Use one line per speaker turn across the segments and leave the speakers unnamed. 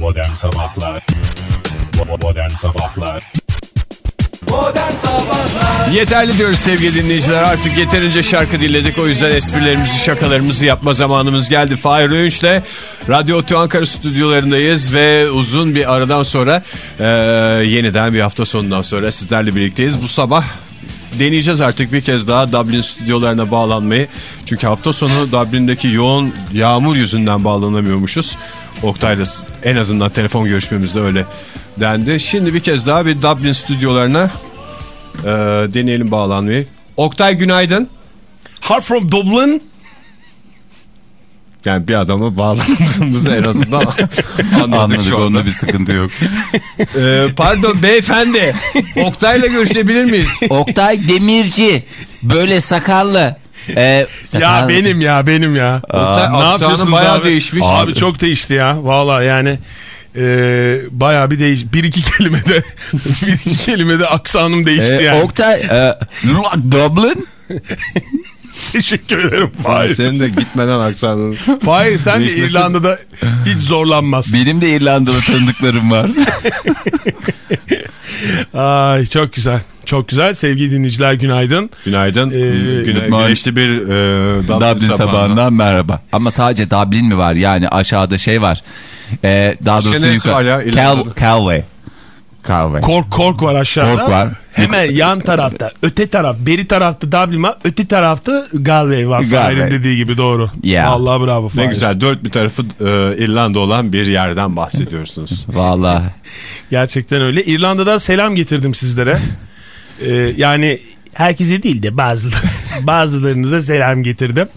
Modern Sabahlar Modern Sabahlar
Modern Sabahlar
Yeterli diyoruz sevgili dinleyiciler. Artık yeterince şarkı dinledik. O yüzden esprilerimizi, şakalarımızı yapma zamanımız geldi. Fahir Öğünç'le Radyo Otü Ankara stüdyolarındayız ve uzun bir aradan sonra e, yeniden bir hafta sonundan sonra sizlerle birlikteyiz. Bu sabah deneyeceğiz artık bir kez daha Dublin stüdyolarına bağlanmayı. Çünkü hafta sonu Dublin'deki yoğun yağmur yüzünden bağlanamıyormuşuz. Oktay'la en azından telefon görüşmemizde öyle dendi. Şimdi bir kez daha bir Dublin stüdyolarına e, deneyelim bağlanmayı. Oktay günaydın.
Hard from Dublin.
Yani bir adama bağlandığımızı en azından anladık,
Anladık
şu anda.
onda bir sıkıntı yok.
E, pardon beyefendi. Oktay'la görüşebilir miyiz?
Oktay Demirci böyle sakallı. Ee, sakal-
Ya benim ya benim ya.
Oktay
ne
aksanı
yapıyorsunuz
bayağı
abi?
değişmiş.
Abi çok değişti ya. Valla yani e, bayağı bir değiş. Bir iki kelimede bir iki kelimede aksanım değişti
Ee,
yani.
Oktay e, Dublin
Teşekkür ederim Fahir.
senin de gitmeden aksanın.
Fahir sen de İrlanda'da hiç zorlanmaz.
benim de İrlandalı tanıdıklarım var.
Ay çok güzel. Çok güzel. Sevgili dinleyiciler günaydın.
Günaydın.
Ee,
morning.
güneşli bir e, Dublin,
Dublin
sabahından.
sabahından merhaba. Ama sadece Dublin mi var yani aşağıda şey var. Ee, daha doğrusu
var ya
yukarı. Cal Calway. Calway.
Kork kork var aşağıda.
Kork var.
Hemen yan tarafta. Öte taraf. Beri tarafta Dublin var. Öte tarafta Galway var.
Galway.
Dediği gibi doğru.
Ya.
Allah bravo Fahir.
Ne güzel dört bir tarafı e, İrlanda olan bir yerden bahsediyorsunuz.
Vallahi.
Gerçekten öyle. İrlanda'dan selam getirdim sizlere. Ee, yani herkese değil de bazı bazılarınıza selam getirdim.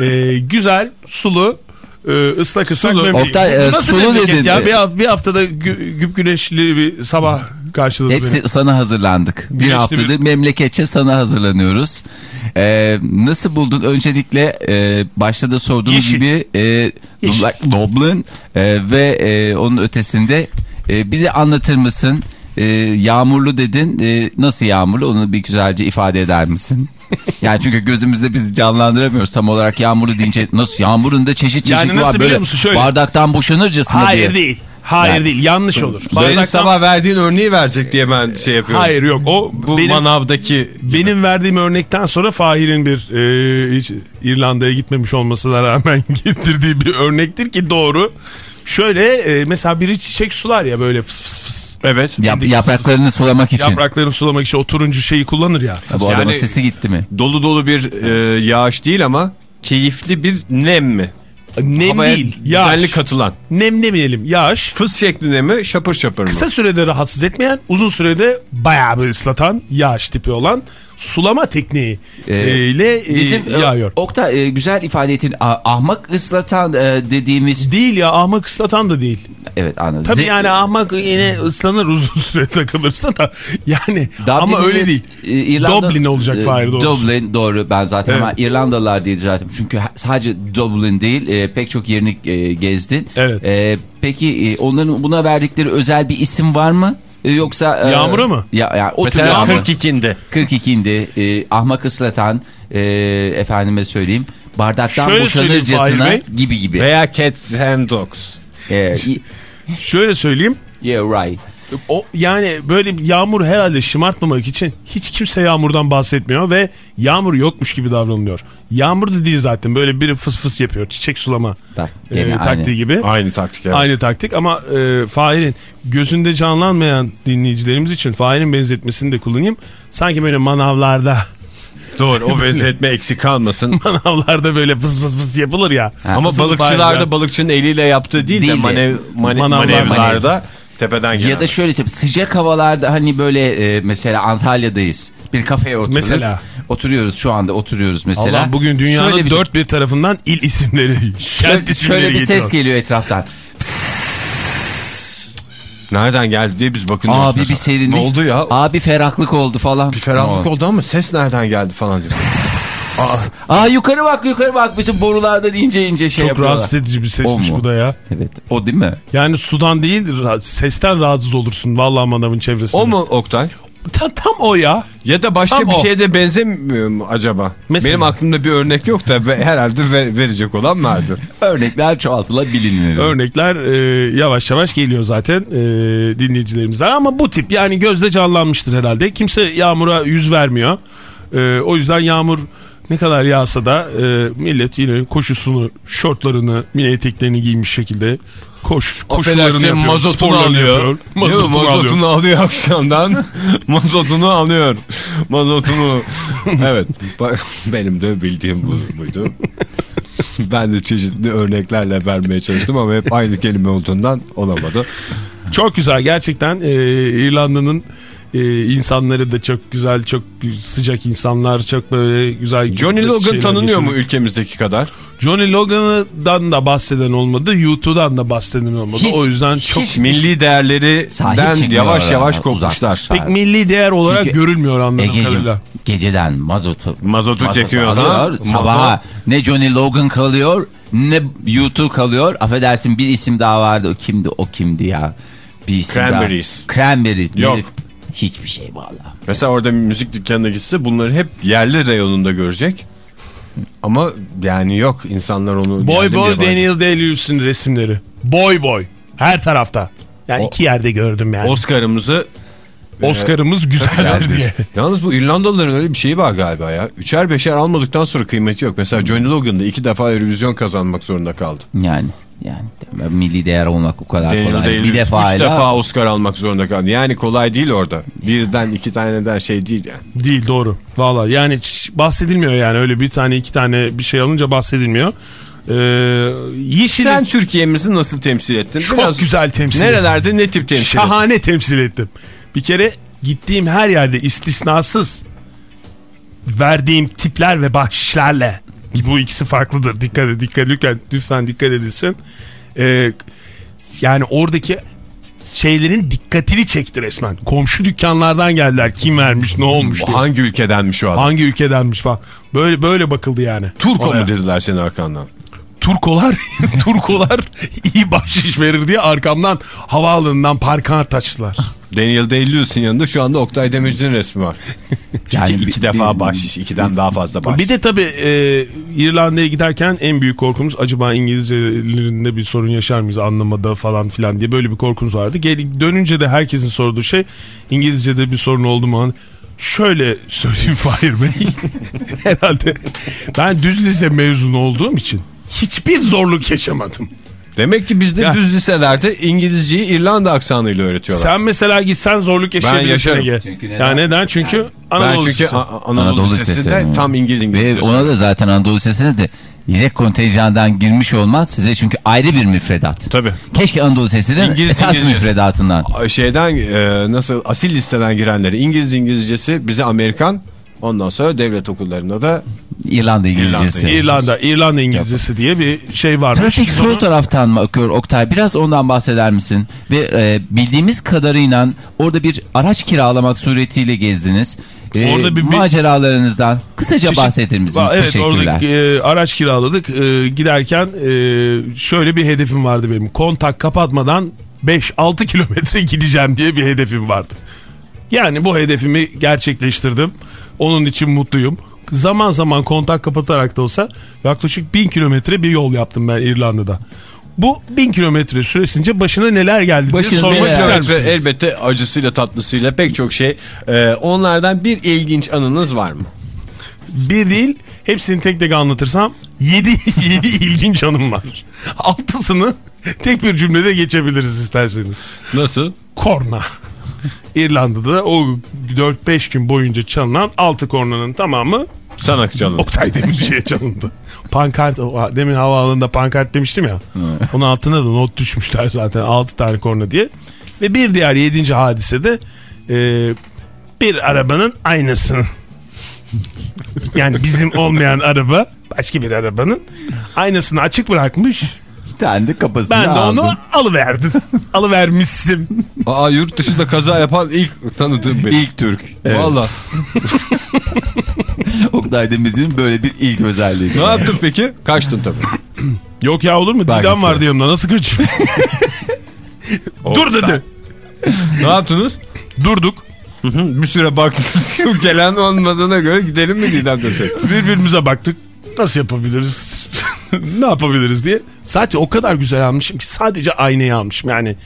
Ee, güzel, sulu, ıslak ıslak
Sulu.
memleket.
Oktay, e,
Nasıl
sulu dedin.
Ya? Bir, bir haftada gü- güp güneşli bir sabah karşıladı
Hepsi
beni.
sana hazırlandık. Bir
Güneşli
haftadır
bir-
memleketçe sana hazırlanıyoruz. Ee, nasıl buldun? Öncelikle e, başta da sorduğum
Yeşil.
gibi e,
Yeşil.
Dublin e, ve e, onun ötesinde e, bize anlatır mısın? E, yağmurlu dedin. E, nasıl yağmurlu? Onu bir güzelce ifade eder misin? yani çünkü gözümüzde biz canlandıramıyoruz tam olarak yağmurlu deyince nasıl yağmurun da çeşit çeşit
Yani
var böyle
musun? Şöyle.
bardaktan boşanırcasına
Hayır
diye.
değil. Hayır
Yani-
değil. Yanlış olur.
Senin
Bardaktan-
sabah verdiğin örneği verecek diye ben şey yapıyorum.
Hayır yok. O
Bu
benim
manavdaki
Benim verdiğim örnekten sonra Fahir'in bir e, hiç İrlanda'ya gitmemiş olmasına rağmen getirdiği bir örnektir ki doğru. Şöyle e, mesela biri çiçek sular ya böyle fıs fıs fıs.
Evet.
Yap- yapraklarını sulamak için.
Yapraklarını sulamak için o turuncu şeyi kullanır ya.
Ha, Bu adamın
Yani-
sesi gitti mi?
Dolu dolu bir e, yağış değil ama keyifli bir nem mi?
Nem
Havaya
değil.
düzenli
Yağış.
katılan.
Nem demeyelim. Yağış.
Fıs şeklinde mi şapır şapır mı?
Kısa sürede rahatsız etmeyen, uzun sürede bayağı bir ıslatan yağış tipi olan sulama tekniği
Ee,
e, ile e,
Bizim e,
yağıyor.
Okta e, güzel ifade ettin. Ahmak ıslatan e, dediğimiz
Değil ya ahmak ıslatan da değil.
evet anladım.
Tabii
Ze-
yani ahmak yine ıslanır uzun süre takılırsa da yani ama
Dublin'de,
öyle değil.
e, İrlanda-
Dublin olacak
e,
Fahir doğrusu.
Dublin doğru ben zaten
Evet.
ama İrlandalılar diye zaten. Çünkü sadece Dublin değil e, pek çok yerini e, gezdin.
Evet.
E, peki e, onların buna verdikleri özel bir isim var mı? E, yoksa e,
Yağmura mı?
Ya, ya, o
Mesela
yağmur.
42'inde.
42'inde e, ahmak ıslatan e, efendime söyleyeyim bardaktan
Şöyle
boşanırcasına gibi gibi.
Veya Cats and Dogs.
E,
Şöyle söyleyeyim.
yeah right.
O yani böyle yağmur herhalde şımartmamak için hiç kimse yağmurdan bahsetmiyor ve yağmur yokmuş gibi davranılıyor. Yağmur da değil zaten böyle biri fıs fıs yapıyor. Çiçek sulama
Bak,
e,
aynı.
taktiği gibi.
Aynı taktik. evet.
Aynı taktik ama e, Fahir'in gözünde canlanmayan dinleyicilerimiz için Fahir'in benzetmesini de kullanayım. Sanki böyle manavlarda
Doğru o benzetme eksik kalmasın.
manavlarda böyle fıs fıs fıs yapılır ya.
Ama
Nasıl Fahir
balıkçılarda balıkçının eliyle yaptığı değil,
Değil
de
de.
manev, mane-
Manavlar-
manevlarda tepeden gelen.
Ya da şöyle söyleyeyim sıcak havalarda hani böyle e, mesela Antalya'dayız. Bir kafeye oturduk.
Mesela?
Oturuyoruz şu anda oturuyoruz mesela.
Allah bugün dünyanın
Şöyle bir-
dört bir tarafından il isimleri,
Şöyle,
kent isimleri
şöyle bir ses geliyor etraftan.
Nereden geldi diye biz bakınıyoruz.
Abi bir
mesela.
serinlik.
Ne oldu ya?
Abi ferahlık oldu falan.
Bir ferahlık oldu ama ses nereden geldi falan diyor.
Aa yukarı bak yukarı bak bütün borulardan ince ince şey
Çok
yapıyorlar.
rahatsız edici bir sesmiş bu da ya.
Evet o değil mi?
Yani sudan değil sesten rahatsız olursun vallahi manavın çevresinde.
o mu Oktay?
Ta- tam o ya.
Ya da başka
Tam
bir
o.
şeye de benzemiyor mu acaba?
Mesela?
Benim aklımda bir örnek yok da herhalde ve- verecek olan vardır.
Örnekler çoğaltılabilir.
Örnekler e, yavaş yavaş geliyor zaten e, dinleyicilerimizden. Ama bu tip yani gözde canlanmıştır herhalde. Kimse yağmura yüz vermiyor. E, o yüzden yağmur ne kadar yağsa da e, millet yine koşusunu, şortlarını, mini eteklerini giymiş şekilde koş, koşularını yapıyor.
mazotunu alıyor.
yapıyor? Mazotunu,
Mazotunu
alıyor.
alıyor akşamdan. mazotunu alıyor. Mazotunu. evet. Benim de bildiğim bu, buydu. ben de çeşitli örneklerle vermeye çalıştım ama hep aynı kelime olduğundan olamadı.
Çok güzel gerçekten e, İrlanda'nın e, insanları da çok güzel, çok sıcak insanlar, çok böyle güzel.
Johnny Logan tanınıyor mu
geçiriyor.
ülkemizdeki kadar?
Johnny Logan'dan da bahseden olmadı, YouTube'dan da bahseden olmadı.
Hiç-
o yüzden çok
Hiç milli değerlerinden yavaş yavaş kopmuşlar.
pek milli değer olarak
Çünkü
görülmüyor anladığım
Egeciğim
kadarıyla.
geceden mazotu,
Mazotu çekiyor da,
alıyor. Sabaha ne Johnny Logan kalıyor ne YouTube kalıyor. Affedersin bir isim daha vardı. O kimdi? O kimdi ya? Bir isim
Cranberries.
Daha. Cranberries.
Yok.
Ne- Hiçbir şey valla.
Mesela orada bir müzik dükkanına gitse bunları hep yerli reyonunda görecek. Ama yani yok insanlar onu...
Boy Boy
yabancı?
Daniel Day-Lewis'in resimleri. Boy Boy. Her tarafta. Yani
O-
iki yerde gördüm yani.
Oscar'ımızı
Oscar'ımız güzeldir diye.
Yalnız bu İrlandalıların öyle bir şeyi var galiba ya. Üçer beşer almadıktan sonra kıymeti yok. Mesela Johnny Logan da iki defa Eurovision kazanmak zorunda kaldı.
Yani yani milli değer olmak o kadar
Daniel
kolay.
Day-Lewis
Bir defa
üç defa Oscar almak zorunda kaldı. Yani kolay değil orada. Birden iki taneden şey değil yani.
Değil doğru. Valla yani bahsedilmiyor yani öyle bir tane iki tane bir şey alınca bahsedilmiyor. Ee, yeşil
Sen Türkiye'mizi nasıl temsil ettin?
çok güzel temsil
Nerelerde
ettim.
ne tip temsil ettin?
Şahane temsil ettim. Bir kere gittiğim her yerde istisnasız verdiğim tipler ve bahşişlerle bu ikisi farklıdır. Dikkat edin, dikkat lütfen, lütfen dikkat edilsin. Ee, yani oradaki şeylerin dikkatini çekti resmen. Komşu dükkanlardan geldiler. Kim vermiş, ne olmuş diye.
Hangi ülkedenmiş o adam?
Hangi ülkedenmiş falan. Böyle böyle bakıldı yani.
Turko mu dediler senin arkandan?
Turkolar Turkolar iyi bahşiş verir diye arkamdan havaalanından parkart açtılar.
Daniel Day-Lewis'in yanında şu anda Oktay Demirci'nin resmi var. Çünkü
Yani
iki
bir-
defa
bir-
bahşiş, ikiden daha fazla bahşiş.
Bir de tabii e, İrlanda'ya giderken en büyük korkumuz acaba İngilizcelerinde bir sorun yaşar mıyız anlamada falan filan diye böyle bir korkumuz vardı. Gel, dönünce de herkesin sorduğu şey İngilizce'de bir sorun oldu mu? Şöyle söyleyeyim Fahir Bey. Herhalde ben düz lise mezunu olduğum için hiçbir zorluk yaşamadım.
Demek ki bizde
Ya.
düz liselerde İngilizceyi İrlanda aksanıyla öğretiyorlar.
Sen mesela gitsen zorluk yaşayabilirsin
yaşarım.
Ege.
Çünkü neden?
Ya neden? Çünkü
ben
Anadolu
çünkü
Lisesi.
Anadolu,
Anadolu
Lisesi
Lisesi,
tam İngiliz
Ve
İngilizcesi.
ona da zaten Anadolu Lisesi'ne de yedek kontenjandan girmiş olmaz size çünkü ayrı bir müfredat.
Tabii.
Keşke Anadolu Lisesi'nin
İngiliz
esas
İngilizcesi.
müfredatından.
Şeyden e, nasıl asil listeden girenleri İngiliz İngilizcesi bize Amerikan ondan sonra devlet okullarında da
İrlanda İngilizcesi.
İrlanda, İrlanda İngilizcesi diye bir şey varmış.
Trafik sol
onu-
taraftan mı akıyor Oktay? Biraz ondan bahseder misin? Ve e, bildiğimiz kadarıyla orada bir araç kiralamak suretiyle gezdiniz. E,
Orada bir- bir-
maceralarınızdan kısaca
Çeşit-
bahsedir misiniz?
Evet
Teşekkürler.
orada e, araç kiraladık. E, giderken e, şöyle bir hedefim vardı benim. Kontak kapatmadan 5-6 kilometre gideceğim diye bir hedefim vardı. Yani bu hedefimi gerçekleştirdim. Onun için mutluyum. Zaman zaman kontak kapatarak da olsa yaklaşık 1000 kilometre bir yol yaptım ben İrlanda'da. Bu 1000 kilometre süresince başına neler geldi diye
Başına
sormak
neler-
ister misiniz?
elbette acısıyla tatlısıyla pek çok şey. E, onlardan bir ilginç anınız var mı?
Bir değil hepsini tek tek anlatırsam 7 7 ilginç anım var. Altısını tek bir cümlede geçebiliriz isterseniz.
Nasıl?
Korna. İrlanda'da o 4-5 gün boyunca çalınan altı kornanın tamamı
Sana canım.
Oktay Demirci'ye çalındı. Pankart, demin havaalanında pankart demiştim ya. Onun altına da not düşmüşler zaten 6 tane korna diye. Ve bir diğer 7. hadisede e, bir arabanın aynısını yani bizim olmayan araba başka bir arabanın aynasını açık bırakmış.
Sen de kapasını
Ben de
aldın.
onu alıverdim. Alıvermişsim.
Aa yurt dışında kaza yapan ilk tanıdığım benim.
İlk Türk. Evet.
Valla.
Oktay Demirci'nin böyle bir ilk özelliği.
Ne yaptın peki? Kaçtın tabii.
Yok ya olur mu? Didem vardı yanımda nasıl kaçayım? Dur dedi.
ne yaptınız?
Durduk.
Bir süre baktınız gelen olmadığına göre gidelim mi Didem Kasek?
Birbirimize baktık. Nasıl yapabiliriz? ne yapabiliriz diye. Zaten o kadar güzel almışım ki sadece aynayı almışım. Yani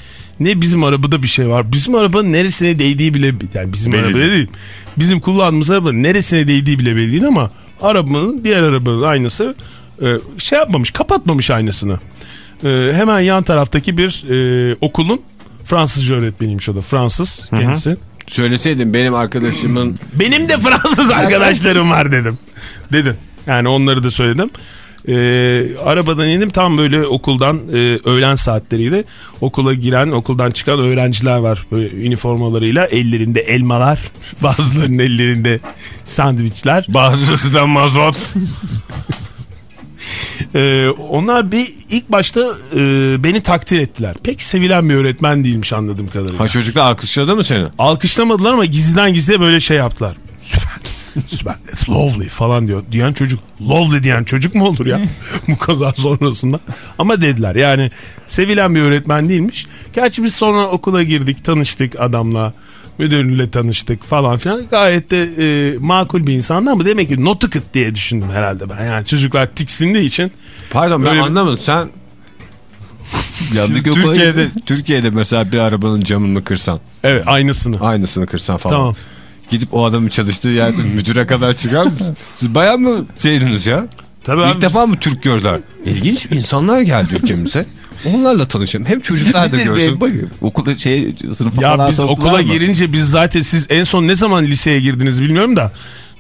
ne bizim arabada bir şey var. Bizim arabanın neresine değdiği bile yani bizim
Belli
arabada değil. Bizim kullandığımız arabanın neresine değdiği bile belli değil ama arabanın diğer arabanın aynası e, şey yapmamış, kapatmamış aynasını. E, hemen yan taraftaki bir e, okulun Fransızca öğretmeniymiş o da. Fransız kendisi.
Söyleseydin benim arkadaşımın
Benim de Fransız arkadaşlarım var dedim. Dedim. Yani onları da söyledim. Ee, arabadan indim tam böyle okuldan e, öğlen saatleriydi. Okula giren okuldan çıkan öğrenciler var böyle üniformalarıyla ellerinde elmalar bazılarının ellerinde sandviçler.
bazısı da mazot.
Ee, onlar bir ilk başta e, beni takdir ettiler. Pek sevilen bir öğretmen değilmiş anladığım kadarıyla.
Ha çocuklar alkışladı mı seni?
Alkışlamadılar ama gizliden gizliye böyle şey yaptılar. Süper. Süper. It's lovely falan diyor. Diyen çocuk. Lovely diyen çocuk mu olur ya? Bu kaza sonrasında. Ama dediler yani sevilen bir öğretmen değilmiş. Gerçi biz sonra okula girdik tanıştık adamla. Müdürle tanıştık falan filan. Gayet de e, makul bir insandı ama demek ki notu kıt diye düşündüm herhalde ben. Yani çocuklar tiksindiği için.
Pardon ben
Öyle-
anlamadım. Sen
Yandık
Şimdi
yok
Türkiye'de, Türkiye'de mesela bir arabanın camını kırsan,
Evet aynısını.
aynısını kırsan falan.
Tamam.
Gidip o adamın çalıştığı yerde müdüre kadar çıkar? Siz bayağı mı şeydiniz ya?
Tabii
İlk
abi
defa mı Türk gördüler? İlginç insanlar geldi ülkemize. Onlarla tanışalım. Hem çocuklar da görsün.
Okulda şey sınıfa
Ya
falan
biz okula
mı?
girince biz zaten siz en son ne zaman liseye girdiniz bilmiyorum da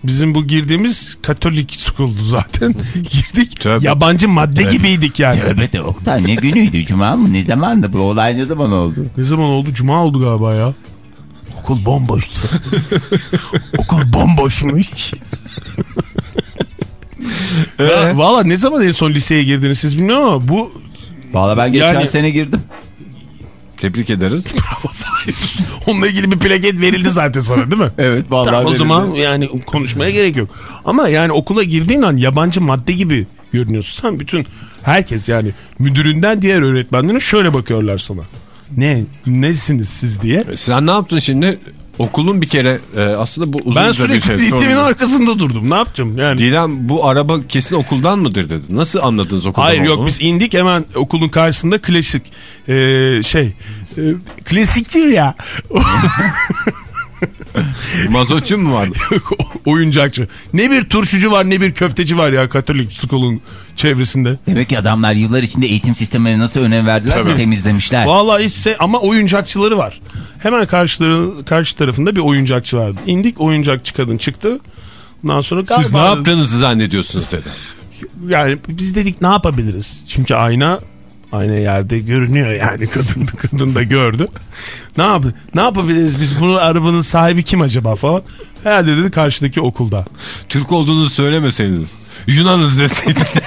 bizim bu girdiğimiz Katolik school'du zaten. Girdik
Tövbe.
yabancı madde gibiydik yani.
Tövbe de Oktay ne günüydü cuma mı ne zamandı bu olay ne zaman oldu?
Ne zaman oldu? Cuma oldu galiba ya. Okul bomboştu. Okul bomboşmuş. ya, Valla ne zaman en son liseye girdiniz siz bilmiyorum ama bu
Valla ben geçen
Yani-
sene girdim.
Tebrik ederiz.
onunla ilgili bir plaket verildi zaten sana değil mi?
Evet vallahi
Tamam, o zaman yani konuşmaya gerek yok. Ama yani okula girdiğin an yabancı madde gibi görünüyorsun. Sen bütün herkes yani müdüründen diğer öğretmenlerine şöyle bakıyorlar sana. Ne nesiniz siz diye.
Sen ne yaptın şimdi? Okulun bir kere e, aslında bu uzun
Ben sürekli
şey.
Didem'in arkasında durdum. Ne yapacağım yani?
Didem bu araba kesin okuldan mıdır dedi. Nasıl anladınız okuldan
Hayır yok
olduğunu?
biz indik hemen okulun karşısında klasik e, şey e, klasiktir ya
Mazotçu mu vardı?
oyuncakçı. Ne bir turşucu var ne bir köfteci var ya Katolik School'un çevresinde.
Demek ki adamlar yıllar içinde eğitim sistemine nasıl önem verdilerse temizlemişler.
Vallahi işte ama oyuncakçıları var. Hemen karşıları, karşı tarafında bir oyuncakçı vardı. İndik oyuncakçı kadın çıktı. Ondan sonra galiba...
Siz ne yaptığınızı zannediyorsunuz dedi.
Yani biz dedik ne yapabiliriz? Çünkü ayna ayna yerde görünüyor yani kadın da kadın da gördü. Ne yap ne yapabiliriz biz bunu arabanın sahibi kim acaba falan. Herhalde dedi karşıdaki okulda.
Türk olduğunuzu söylemeseydiniz. Yunanız deseydiniz.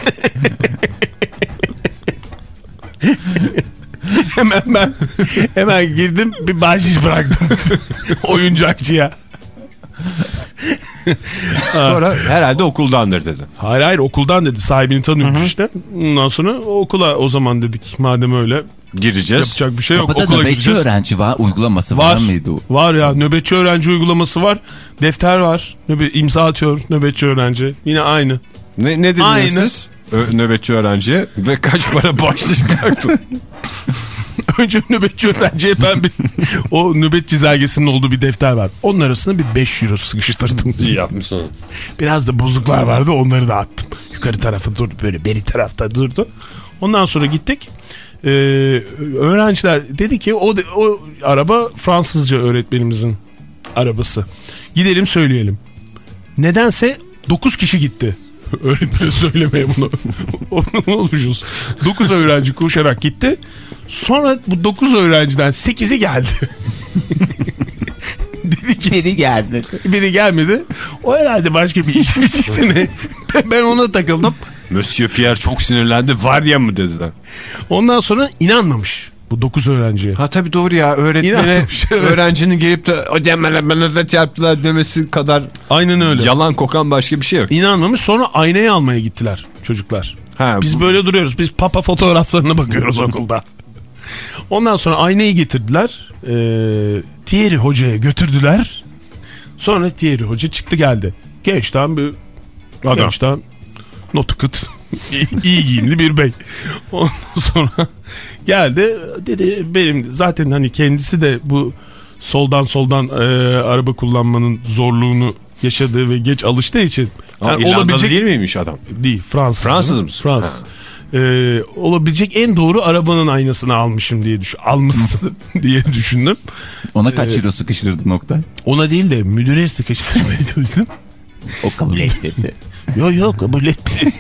Hemen ben hemen girdim bir bahşiş bıraktım oyuncakçıya.
Sonra herhalde okuldandır dedi.
Hayır hayır okuldan dedi sahibini tanıyormuş işte. Ondan sonra okula o zaman dedik madem öyle
Gireceğiz.
yapacak bir şey yok
Kapıda
okula
nöbetçi
gideceğiz.
öğrenci var uygulaması var,
Var.
mıydı? o?
Var ya nöbetçi öğrenci uygulaması var. Defter var. Nöbe imza atıyor nöbetçi öğrenci. Yine aynı.
Ne, ne dediniz
Aynı.
siz? Ö- nöbetçi öğrenciye ve kaç para bıraktın?
Önce nöbetçi öğrenciye ben bir o nöbet çizelgesinin olduğu bir defter var. Onun arasına bir 5 euro sıkıştırdım.
İyi yapmışsın.
Biraz da bozuklar vardı onları da attım. Yukarı tarafı durdu böyle beri tarafta durdu. Ondan sonra gittik. Ee, öğrenciler dedi ki o, o araba Fransızca öğretmenimizin arabası. Gidelim söyleyelim. Nedense 9 kişi gitti. Öğretmene söylemeye bunu. Onu olmuşuz. 9 öğrenci koşarak gitti. Sonra bu 9 öğrenciden 8'i geldi. dedi ki
Biri geldi.
biri gelmedi. O herhalde başka bir iş mi çıktı ne? Ben- ona takıldım.
Monsieur Pierre çok sinirlendi. Var ya mı dediler.
Ondan sonra inanmamış bu 9 öğrenciye.
Ha tabii doğru ya öğretmene
evet.
öğrencinin gelip de o demele bana da çarptılar demesi kadar
Aynen öyle.
yalan kokan başka bir şey yok.
İnanmamış sonra aynayı almaya gittiler çocuklar.
Ha,
Biz
bu-
böyle duruyoruz. Biz papa fotoğraflarına bakıyoruz okulda. Ondan sonra aynayı getirdiler. Ee, Thierry hocaya götürdüler. Sonra Thierry Hoca çıktı geldi. Gençten bir
Adam.
gençten notu kıt iyi- iyi giyimli bir bey. Ondan sonra geldi dedi benim zaten hani kendisi de bu soldan soldan e, araba kullanmanın zorluğunu yaşadığı ve geç alıştığı için
Ama
yani
İrlandalı
olabilecek
değil miymiş adam?
değil Fransız.
Fransız mısın?
Fransız. Ee, olabilecek en doğru arabanın aynasını almışım diye düşün almışsın diye düşündüm.
Ona kaç euro sıkıştırdı nokta?
Ona değil de müdüre sıkıştırmaya çalıştım.
O kabul etti.
Yok yok kabul etti.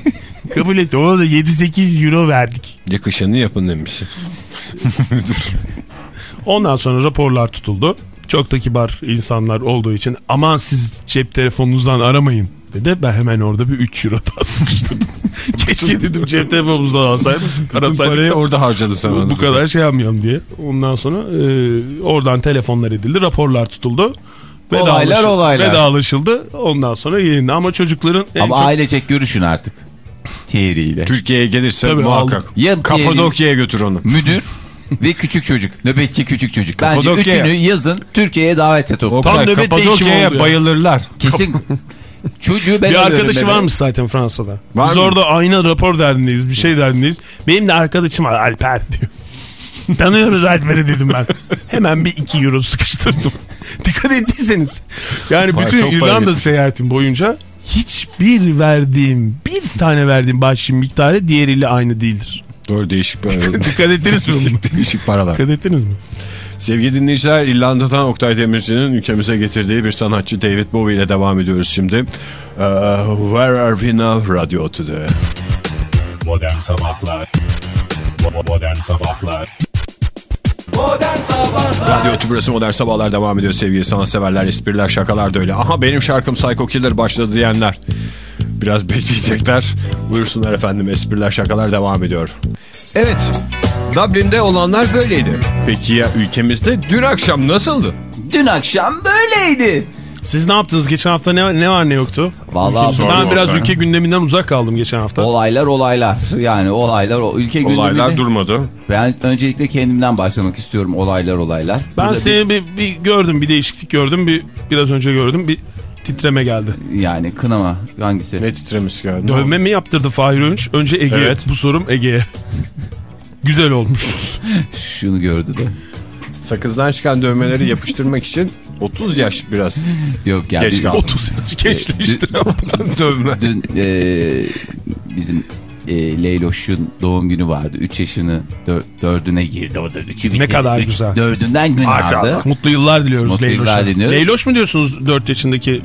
kabul etti. Ona da 7-8 euro verdik.
Yakışanı yapın demişsin.
Ondan sonra raporlar tutuldu. Çok da kibar insanlar olduğu için aman siz cep telefonunuzdan aramayın dedi. Ben hemen orada bir 3 euro daha sıkıştırdım. Keşke dedim cep telefonumuzdan alsaydım. Arasaydık
Parayı
da
orada harcadı sen.
bu, bu kadar şey yapmayalım diye. Ondan sonra e, oradan telefonlar edildi. Raporlar tutuldu.
Olaylar,
Vedalaşıl-
olaylar.
Vedalaşıldı. Ondan sonra yayınlandı. Ama çocukların
Ama
çok...
ailecek görüşün artık. Thierry ile.
Türkiye'ye gelirse
Tabii,
muhakkak.
Ya
Kapadokya'ya götür onu.
Müdür ve küçük çocuk. Nöbetçi küçük çocuk. Bence
Kapadokya'ya.
üçünü yazın Türkiye'ye davet et. o.
Tam nöbet değişimi
Kapadokya'ya bayılırlar.
Kesin. Çocuğu ben
bir arkadaşı
eve.
varmış zaten Fransa'da.
Var
Biz
mı?
orada ayna rapor derdindeyiz. Bir şey derdindeyiz. Benim de arkadaşım var Alper diyor. Tanıyoruz Alper'i dedim ben. Hemen bir 2 euro sıkıştırdım. Dikkat ettiyseniz. Yani bütün İrlanda seyahatim boyunca hiçbir verdiğim bir tane verdiğim bahşişin miktarı diğeriyle aynı değildir.
Doğru değişik paralar.
Dikkat ettiniz mi?
değişik paralar.
Dikkat ettiniz mi?
Sevgili dinleyiciler İrlanda'dan Oktay Demirci'nin ülkemize getirdiği bir sanatçı David Bowie ile devam ediyoruz şimdi. Ee, where are we now? Radio Today.
Modern Sabahlar Bo- Modern Sabahlar
Modern Sabahlar
Radyo Tübrası Modern Sabahlar devam ediyor sevgili sanatseverler, espriler, şakalar da öyle. Aha benim şarkım Psycho Killer başladı diyenler. Biraz bekleyecekler. Buyursunlar efendim espriler, şakalar devam ediyor. Evet, Dublin'de olanlar böyleydi. Peki ya ülkemizde dün akşam nasıldı?
Dün akşam böyleydi.
Siz ne yaptınız? Geçen hafta ne, ne var ne yoktu?
Vallahi
ben biraz
Oktay.
ülke gündeminden uzak kaldım geçen hafta.
Olaylar olaylar. Yani olaylar o ülke
Olaylar
gündeminde.
durmadı.
Ben öncelikle kendimden başlamak istiyorum olaylar olaylar.
Ben
Burada
seni bir, bir gördüm, bir değişiklik gördüm. Bir biraz önce gördüm, bir titreme geldi.
bir- yani kınama hangisi?
Ne titremesi geldi?
Dövme mi yaptırdı Fahir Öğünç? Önce Ege'ye.
Evet.
Bu sorum Ege'ye. Güzel olmuş.
Şunu gördü de.
Sakızdan çıkan dövmeleri yapıştırmak için 30 yaş biraz.
Yok yani.
Geç kaldı.
30 yaş gençleştir ama.
Dövme.
Dün e, bizim e, Leyloş'un doğum günü vardı. 3 yaşını dör, dördüne girdi. O da üçü bitirdi.
kadar
Üç-
güzel.
Dördünden gün aldı.
Mutlu yıllar diliyoruz
Mutlu yıllar
Leyloş'a.
diliyoruz.
Leyloş mu diyorsunuz 4 yaşındaki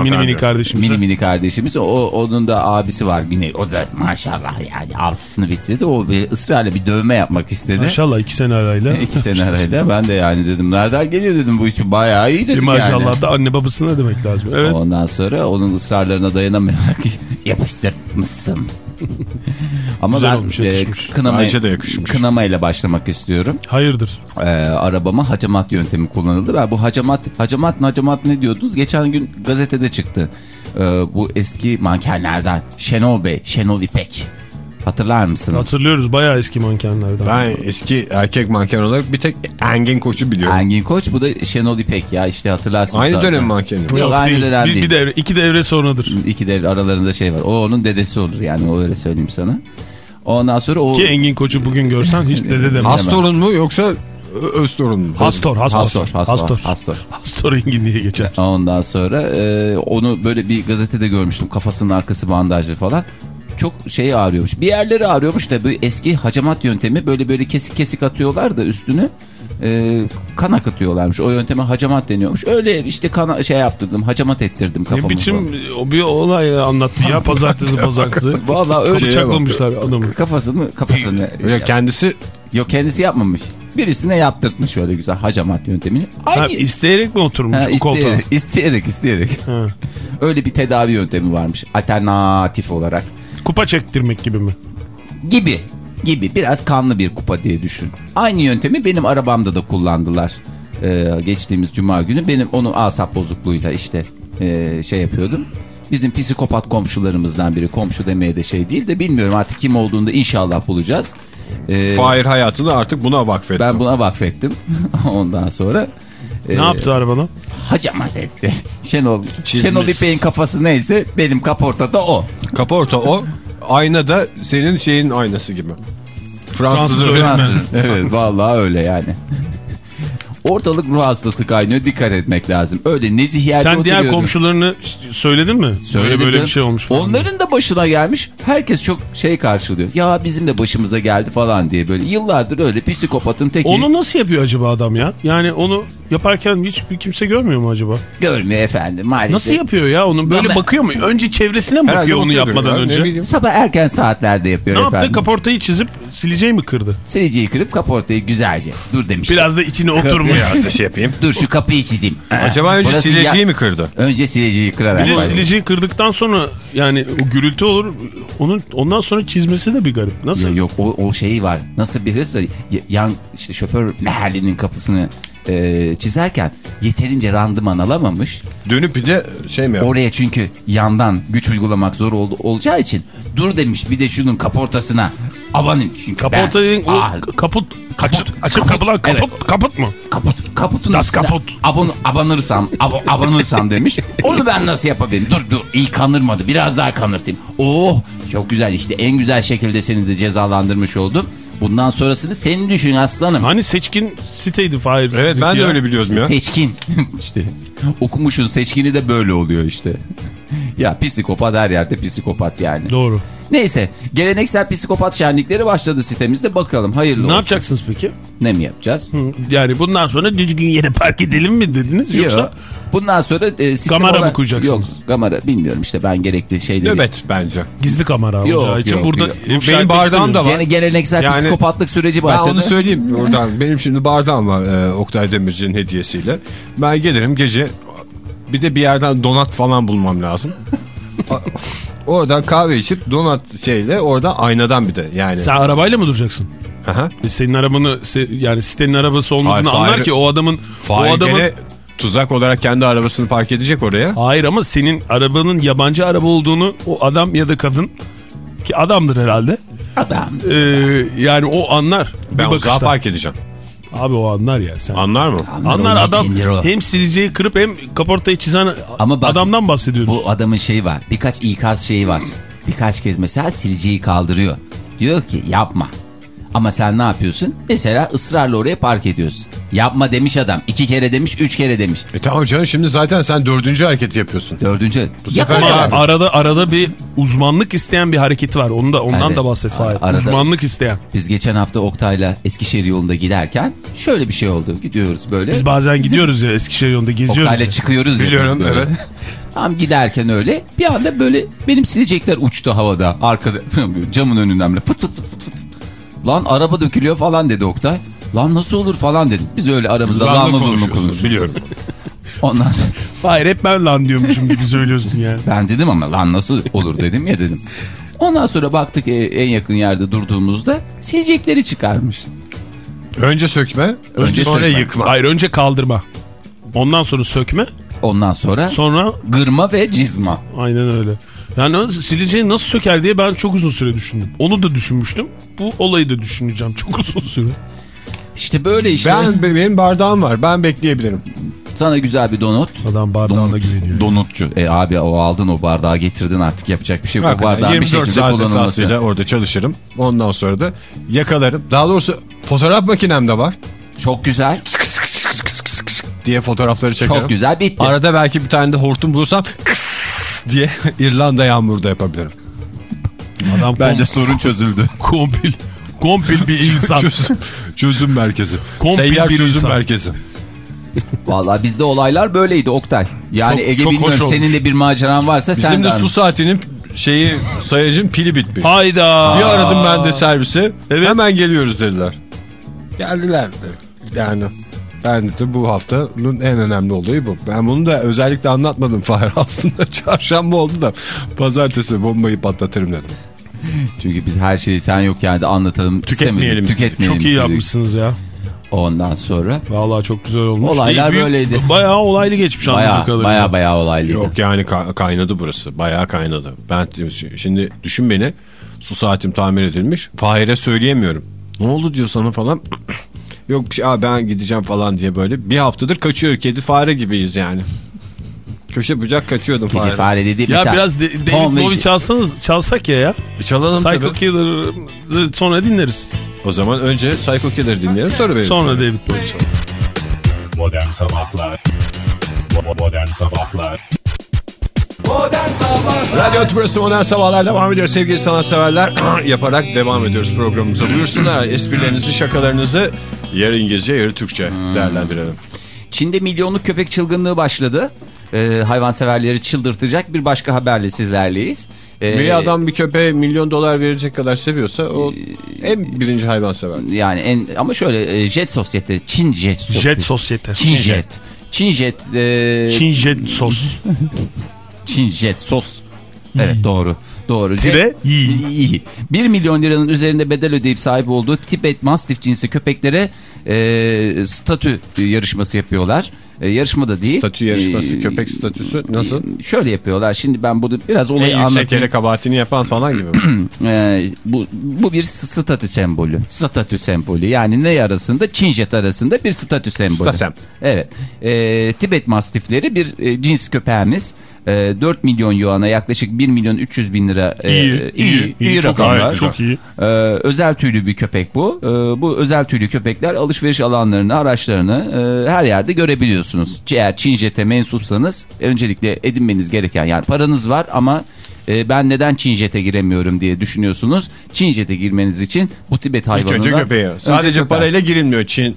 mini mini kardeşimize?
Mini mini kardeşimiz. O, onun da abisi var Güney. O da maşallah yani altısını bitirdi. O bir ısrarla bir dövme yapmak istedi.
Maşallah 2 sene arayla.
İki sene arayla. Ben de yani dedim nereden geliyor dedim bu için bayağı iyi dedim yani.
maşallah da anne babasına demek lazım. Evet.
Ondan sonra onun ısrarlarına dayanamayarak yapıştırmışsın. Ama
Güzel
ben
olmuş,
e,
yakışmış.
kınama,
Bence de yakışmış.
kınamayla başlamak istiyorum.
Hayırdır?
E, arabama hacamat yöntemi kullanıldı. Ben bu hacamat, hacamat hacamat ne diyordunuz? Geçen gün gazetede çıktı. E, bu eski mankenlerden Şenol Bey, Şenol İpek. Hatırlar mısınız?
Hatırlıyoruz bayağı eski mankenlerden.
Ben eski erkek manken olarak bir tek Engin Koç'u biliyorum.
Engin Koç bu da Şenol İpek ya işte hatırlarsınız.
Aynı
da-
dönem mankeni.
Yok,
Yok
aynı
değil.
dönem
bir,
değil.
bir devre, iki devre sonradır.
İki devre aralarında şey var. O onun dedesi olur yani o öyle söyleyeyim sana. Ondan sonra o...
Ki Engin Koç'u bugün görsen hiç dede demez.
Hastorun mu yoksa Öztorun mu?
Hastor, Hastor.
Hastor, Hastor,
Hastor.
Hastor.
Hastor Engin diye geçer.
Ondan sonra e, onu böyle bir gazetede görmüştüm. Kafasının arkası bandajlı falan. Çok şey ağrıyormuş. Bir yerleri ağrıyormuş da bu eski hacamat yöntemi böyle böyle kesik kesik atıyorlar da üstünü e, kan akıtıyorlarmış. O yönteme hacamat deniyormuş. Öyle işte kana şey yaptırdım. Hacamat ettirdim
Ne
kafamı.
biçim o bir olay anlattı ya pazartesi pazartesi.
Valla öyle
Bıçaklamışlar adamı.
kafasını kafasını.
Öyle kendisi
Yok kendisi yapmamış. Birisine yaptırtmış öyle güzel hacamat yöntemini.
Ha,
Aynı.
isteyerek mi oturmuş
Ha,
bu koltuğa?
isteyerek, isteyerek, isteyerek.
Ha.
Öyle bir tedavi yöntemi varmış. Alternatif olarak.
Kupa çektirmek gibi mi?
Gibi. Gibi. Biraz kanlı bir kupa diye düşün. Aynı yöntemi benim arabamda da kullandılar. Ee, geçtiğimiz cuma günü. Benim onu asap bozukluğuyla işte e, şey yapıyordum. Bizim psikopat komşularımızdan biri. Komşu demeye de şey değil de bilmiyorum artık kim olduğunu da inşallah bulacağız. Ee,
Fahir hayatını artık buna vakfetti.
ben buna vakfettim. Ondan sonra e,
Ne yaptı arabana?
Hacamat etti. Şenol,
Çizmiş.
Şenol İpek'in kafası neyse benim kaporta da o.
Kaporta o. Ayna da senin şeyin aynası gibi. Fransız
Fransız
öğretmen.
Fransız. evet vallahi öyle yani. Ortalık ruh hastası kaynıyor. Dikkat etmek lazım. Öyle nezih yerde
Sen diğer komşularını söyledin mi?
Söyledim
böyle böyle
canım.
bir şey olmuş falan.
Onların da başına gelmiş. Herkes çok şey karşılıyor. Ya bizim de başımıza geldi falan diye böyle. Yıllardır öyle psikopatın teki.
Onu nasıl yapıyor acaba adam ya? Yani onu yaparken hiç bir kimse görmüyor mu acaba?
Görmüyor efendim maalesef.
Nasıl yapıyor ya? Onu böyle
Ama-
bakıyor mu? Önce çevresine mi
Herhalde
bakıyor onu
bakıyordur
yapmadan
ya, ne
önce?
Sabah erken saatlerde yapıyor
Ne
efendim.
yaptı? Kaportayı çizip sileceği mi kırdı?
Siliciyi kırıp kaportayı güzelce. Dur demiş.
Biraz da içine oturmuş.
Biraz da şey yapayım.
Dur şu kapıyı çizeyim.
Acaba önce
Burası
sileceği
ya-
mi kırdı?
Önce siliciyi kırarak.
Bir de sileceği kırdıktan sonra yani o gürültü olur. Onun ondan sonra çizmesi de bir garip. Nasıl?
Ya yok o, o şeyi var. Nasıl bir hırsla yan işte şoför mahallinin kapısını e, çizerken yeterince randıman alamamış.
Dönüp bir de şey mi yaptı?
Oraya çünkü yandan güç uygulamak zor oldu, olacağı için dur demiş bir de şunun kaportasına abanayım. Çünkü
Kaporta
ben-
dediğin o
Ah,
kaput. Açıp,
Kaput,
açıp
kaput,
kapılan
evet.
kaput, kaput mu?
kaput, kaputun
Das kaput.
Abon, abanırsam, abo- abanırsam demiş. Onu ben nasıl yapabilirim? Dur dur iyi kanırmadı biraz daha kanırtayım. Oh çok güzel işte en güzel şekilde seni de cezalandırmış oldum. Bundan sonrasını senin düşün aslanım.
Hani seçkin siteydi Fahir.
Evet ben de
ya.
öyle biliyordum ya.
Seçkin. işte okumuşun seçkini de böyle oluyor işte. Ya psikopat her yerde psikopat yani.
Doğru.
Neyse geleneksel psikopat şenlikleri başladı sitemizde bakalım hayırlı
Ne
olsun.
yapacaksınız peki?
Ne mi yapacağız?
Hı, Yani bundan sonra düzgün yere park edelim mi dediniz yoksa?
Yok. Bundan sonra e, sistem
Kamera mı
olarak-
koyacaksınız?
Yok kamera bilmiyorum işte ben gerekli şeyleri.
Nöbet bence.
Gizli kamera
Yok,
olacağı için
yok,
burada
yok.
Benim bardağım da var.
Gene geleneksel
Yani-
psikopatlık süreci
Ben
başladı.
onu söyleyeyim buradan. Benim şimdi bardağım var e, Oktay Demirci'nin hediyesiyle. Ben gelirim gece bir de bir yerden donat falan bulmam lazım. Oradan kahve içip donat şeyle orada aynadan bir de yani.
Sen arabayla mı duracaksın?
Aha.
E senin arabanı yani sitenin arabası olmadığını
Hayır,
anlar ki o adamın o adamın
tuzak olarak kendi arabasını park edecek oraya.
Hayır ama senin arabanın yabancı araba olduğunu o adam ya da kadın ki adamdır herhalde.
Adam.
Ee, yani o anlar. Bir
Ben uzağa park edeceğim.
Abi o anlar ya sen.
Anlar mı?
Anlar
o
adam hem sileceği kırıp hem kaportayı çizen
Ama bak-
adamdan bahsediyoruz.
Bu adamın şeyi var. Birkaç ikaz şeyi var. Birkaç kez mesela siliciyi kaldırıyor. Diyor ki yapma. Ama sen ne yapıyorsun? Mesela ısrarla oraya park ediyorsun. Yapma demiş adam. İki kere demiş, üç kere demiş.
E tamam canım şimdi zaten sen dördüncü hareketi yapıyorsun.
Dördüncü.
Bu sefer.
Arada arada bir uzmanlık isteyen bir hareketi var. Onu da ondan
Evet.
da bahset Fahir.
Arada-
Uzmanlık isteyen.
Biz geçen hafta Oktay'la Eskişehir yolunda giderken şöyle bir şey oldu. Gidiyoruz böyle.
Biz bazen gidiyoruz ya Eskişehir yolunda geziyoruz.
Oktay'la
ya.
çıkıyoruz ya
Biliyorum, evet.
Tam giderken öyle bir anda böyle benim silecekler uçtu havada. Arkada camın önünden böyle fıt fıt fıt. Lan araba dökülüyor falan dedi Oktay. Lan nasıl olur falan dedim. Biz öyle aramızda lan olur mu
konuşuyorsun,
konuşuyoruz.
Biliyorum.
Ondan sonra
Hayır hep ben lan diyormuşum gibi söylüyorsun yani.
ben dedim ama lan nasıl olur dedim ya dedim. Ondan sonra baktık e, en yakın yerde durduğumuzda silecekleri çıkarmış.
Önce sökme,
Önce
sonra
sökme.
yıkma.
Hayır önce kaldırma. Ondan sonra sökme.
Ondan sonra
Sonra
gırma ve cizma.
aynen öyle. Yani o sileceği nasıl söker diye ben çok uzun süre düşündüm. Onu da düşünmüştüm. Bu olayı da düşüneceğim çok uzun süre.
İşte böyle işte.
Ben benim bardağım var. Ben bekleyebilirim.
Sana güzel bir donut.
Adam bardağına güveniyor.
Donutçu. E abi o aldın o bardağı getirdin artık yapacak bir şey yok. O
Hakikaten
bardağın bir
24
şekilde kullanılması.
orada çalışırım. Ondan sonra da yakalarım. Daha doğrusu fotoğraf makinem de var.
Çok güzel.
diye fotoğrafları çekerim.
Çok güzel bitti.
Arada belki bir tane de hortum bulursam diye İrlanda yağmuru da yapabilirim.
Adam
Bence sorun çözüldü.
kom- kompil. Kompil bir insan.
Çözüm, çözüm merkezi.
Kompil
Seyyar
bir
çözüm
insan.
merkezi.
Vallahi bizde olaylar böyleydi Oktay. Yani
Çok-
Ege
çok
bilmiyorum senin de bir maceran varsa sen
Bizim
de
de
anlat.
su saatinin şeyi sayacın pili bitmiş.
Hayda.
Bir aradım ben de servise.
Evet.
Hemen geliyoruz dediler. Geldiler. de. Yani ben de bu haftanın en önemli olayı bu. Ben bunu da özellikle anlatmadım Fahir. Aslında çarşamba oldu da pazartesi bombayı patlatırım dedim.
Çünkü biz her şeyi sen yok yani de anlatalım
Tüketmeyelim
istemedik. Tüketmeyelim
Çok iyi
istedik.
yapmışsınız ya.
Ondan sonra
Vallahi çok güzel olmuş.
Olaylar
büyük-
böyleydi.
Bayağı olaylı geçmiş anladığım
baya
kadarıyla.
baya baya olaylıydı.
Yok yani ka- kaynadı burası. Bayağı kaynadı. Ben şimdi düşün beni. Su saatim tamir edilmiş. Fahir'e söyleyemiyorum. Ne oldu diyor sana falan. yok bir şey, "Aa, ben gideceğim falan diye böyle bir haftadır kaçıyor. Kedi fare gibiyiz yani. Köşe bucak kaçıyordum
Kedi
fare.
fare dediği
Ya
mesela
biraz de, David Bowie çalsanız, çalsak ya ya.
E, Çalalım
Psycho
tabii.
Killer'ı sonra dinleriz.
O zaman önce Psycho Killer dinleyelim sonra benim.
Sonra David Bowie çalalım.
Modern Sabahlar Modern Sabahlar
Modern Sabahlar
Radyo Tübrası Modern Sabahlar devam ediyor sevgili sanatseverler. yaparak devam ediyoruz programımıza. Buyursunlar esprilerinizi, şakalarınızı yarı İngilizce, yarı Türkçe değerlendirelim.
Çin'de milyonluk köpek çılgınlığı başladı. Ee, hayvanseverleri çıldırtacak bir başka haberle sizlerleyiz. Ee,
Bir adam bir köpeğe milyon dolar verecek kadar seviyorsa o en birinci hayvansever.
Yani en ama şöyle e, jet sosyete, Çin jet sosyete.
Jet sosyete.
Çin jet. Çin jet. e,
Çin jet sos.
Çin jet sos. Evet doğru. Doğru.
Tire iyi.
İyi. 1 milyon liranın üzerinde bedel ödeyip sahip olduğu Tibet Mastiff cinsi köpeklere e, statü yarışması yapıyorlar. E, yarışma da değil.
Statü yarışması,
E,
köpek statüsü nasıl?
Şöyle yapıyorlar. Şimdi ben bunu biraz
En
olayı
yüksek
anlatayım.
yere kabahatini yapan falan gibi.
Ee, bu, bu bir statü sembolü. Statü sembolü. Yani ne arasında? Çinjet arasında bir statü sembolü.
Stasem.
Evet. Ee, Tibet mastifleri bir e, cins köpeğimiz. E, 4 milyon yuana yaklaşık 1 milyon 300 bin lira. e,
İyi, iyi, iyi,
rakamlar.
iyi, çok iyi.
Ee, özel tüylü bir köpek bu. Ee, bu özel tüylü köpekler alışveriş alanlarını, araçlarını e, her yerde görebiliyorsunuz. Eğer Çinjet'e mensupsanız öncelikle edinmeniz gereken yani paranız var ama e, ben neden Çinjet'e giremiyorum diye düşünüyorsunuz. Çinjet'e girmeniz için bu Tibet
İlk
hayvanına...
önce köpeğe. Sadece
köpeğe.
parayla girilmiyor Çin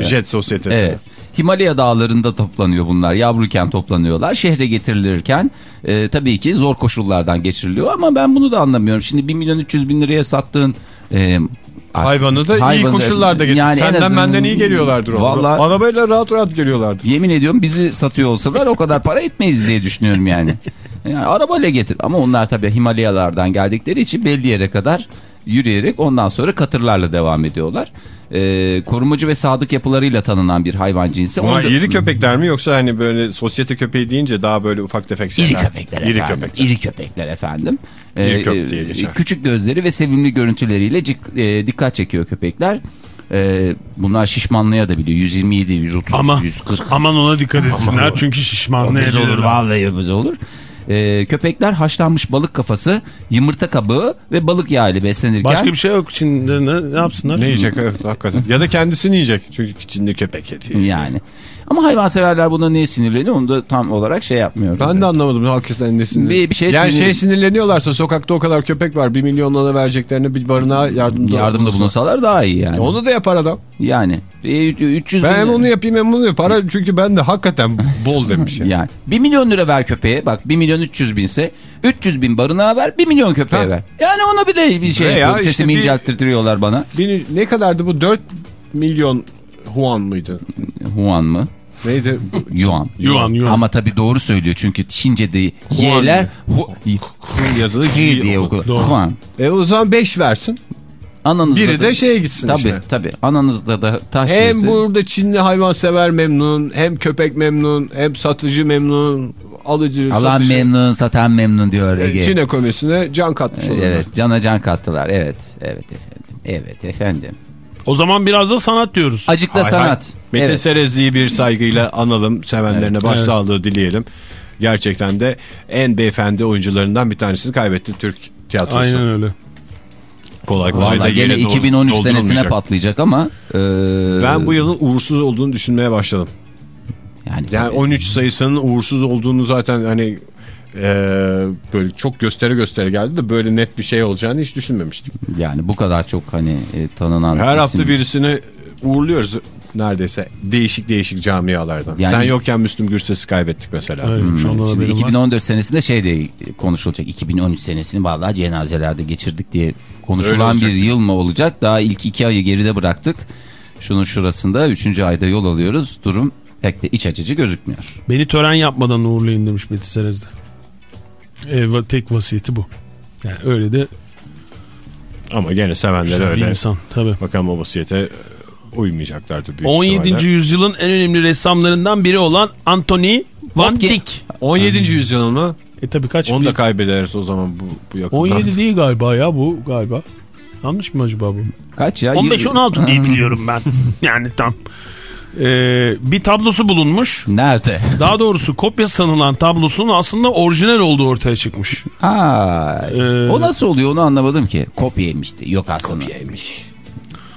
jet sosyetesi.
Evet. Himalaya dağlarında toplanıyor bunlar. Yavruyken toplanıyorlar. Şehre getirilirken e, tabii ki zor koşullardan geçiriliyor. Ama ben bunu da anlamıyorum. Şimdi 1 milyon 300 bin liraya sattığın... E,
Hayvanı da iyi
hayvanı-
koşullarda getir.
Yani en
Senden
azından-
benden iyi geliyorlardır.
Vallahi-
Arabayla rahat rahat geliyorlardır.
Yemin ediyorum bizi satıyor olsalar o kadar para etmeyiz diye düşünüyorum yani. Yani arabayla getir. Ama onlar tabii Himalayalardan geldikleri için belli yere kadar yürüyerek ondan sonra katırlarla devam ediyorlar. Ee, korumacı ve sadık yapılarıyla tanınan bir hayvan cinsi.
Bunlar
da-
iri köpekler mi yoksa hani böyle sosyete köpeği deyince daha böyle ufak tefek şeyler?
İri köpekler
İri
efendim.
köpekler.
İri köpekler efendim.
İri
Ee,
kök diye
e,
geçer.
Küçük gözleri ve sevimli görüntüleriyle cik- e, dikkat çekiyor köpekler. Ee, bunlar şişmanlaya da biliyor. 127, 130,
Ama
140.
aman ona dikkat etsinler çünkü
Obez
şişmanlayabilirler.
olur vallahi olur. Ee, köpekler haşlanmış balık kafası, yumurta kabuğu ve balık yağı ile beslenirken
Başka bir şey yok Çin'de ne, ne yapsınlar?
Ne yiyecek evet hakikaten. Ya da kendisini yiyecek. Çünkü içinde köpek yedi.
yani. Ama hayvanseverler buna niye sinirleniyor onu da tam olarak şey yapmıyorum.
Ben de anlamadım hakikaten ne sinirli.
Bir- bir şey
yani
sinir-
şey sinirleniyorlarsa sokakta o kadar köpek var. Bir milyonlara vereceklerine bir barınağa yardımda,
Yardımda
bulunsa.
bulunsalar daha iyi yani.
Onu da yapar adam.
Yani. E, 300
Ben hem
bin-
onu yapayım hem bunu yapayım. Para çünkü ben de hakikaten bol demiş. Yani.
Yani 1 milyon lira ver köpeğe bak 1 milyon 300 binse 300 bin barınağa ver 1 milyon köpeğe
Ha.
ver. Yani ona bir de bir şey yapıyor.
işte
Sesimi
bir-
incelttiriyorlar bana.
Bir- ne kadardı bu 4 milyon huan mıydı?
Huan mı?
Neydi?
Yuan.
Yuan, yuan.
Ama tabii doğru söylüyor çünkü Çince'de Y'ler
yazılı
H diye
oku.
Huan.
E o zaman 5 versin.
Ananızda
Biri
da,
de şeye gitsin
tabii,
işte.
Tabii ananızda da taş
Hem
yesin.
burada Çinli hayvansever memnun, hem köpek memnun, hem satıcı memnun, alıcı
Alan
satıcı.
memnun satan memnun diyor Ege.
Çin ekonomisine can katmış olurlar.
Evet cana can kattılar evet evet efendim evet efendim.
O zaman biraz da sanat diyoruz.
Acıkla
Hay
sanat.
hay. Mete
Evet.
Serezli'yi bir saygıyla analım. Sevenlerine başsağlığı dileyelim. Gerçekten de en beyefendi oyuncularından bir tanesini kaybetti Türk tiyatrosu.
Aynen öyle.
Kolay kolay da
gene
yere dol-
2013 senesine patlayacak ama e,
Ben bu yılın uğursuz olduğunu düşünmeye başladım.
yani,
Yani
tabii.
13 sayısının uğursuz olduğunu zaten hani e, böyle çok göstere göstere geldi de böyle net bir şey olacağını hiç düşünmemiştik.
yani bu kadar çok hani e, tanınan
Her
isim.
hafta birisini uğurluyoruz neredeyse değişik değişik camialardan.
Yani-
Sen yokken Müslüm Gürses'i kaybettik mesela.
Evet, anda
Şimdi
haberim var.
2014 senesinde şey de konuşulacak. 2013 senesini vallahi cenazelerde geçirdik diye konuşulan bir yıl mı olacak? Daha ilk iki ayı geride bıraktık. Şunun şurasında üçüncü ayda yol alıyoruz. Durum pek de iç açıcı gözükmüyor.
Beni tören yapmadan uğurlayın demiş Metin Serez'de. E, va- tek vasiyeti bu. Yani öyle de
Ama gene
bir
öyle.
insan. Tabii.
Bakalım o vasiyete e, uymayacaklardı büyük
17.
ihtimalle.
yüzyılın en önemli ressamlarından biri olan Anthony Van Dyck.
17. yüzyılın mı?
E tabi kaç?
Onu da
bir-
kaybederiz o zaman bu, bu yakında.
17 değil galiba ya bu galiba. Yanlış mı acaba bu?
Kaç ya?
15-16 diye biliyorum ben. yani tam. Ee, bir tablosu bulunmuş.
Nerede?
Daha doğrusu kopya sanılan tablosunun aslında orijinal olduğu ortaya çıkmış.
Ha,
Ee,
o nasıl oluyor onu anlamadım ki. Kopyaymıştı. Yok aslında.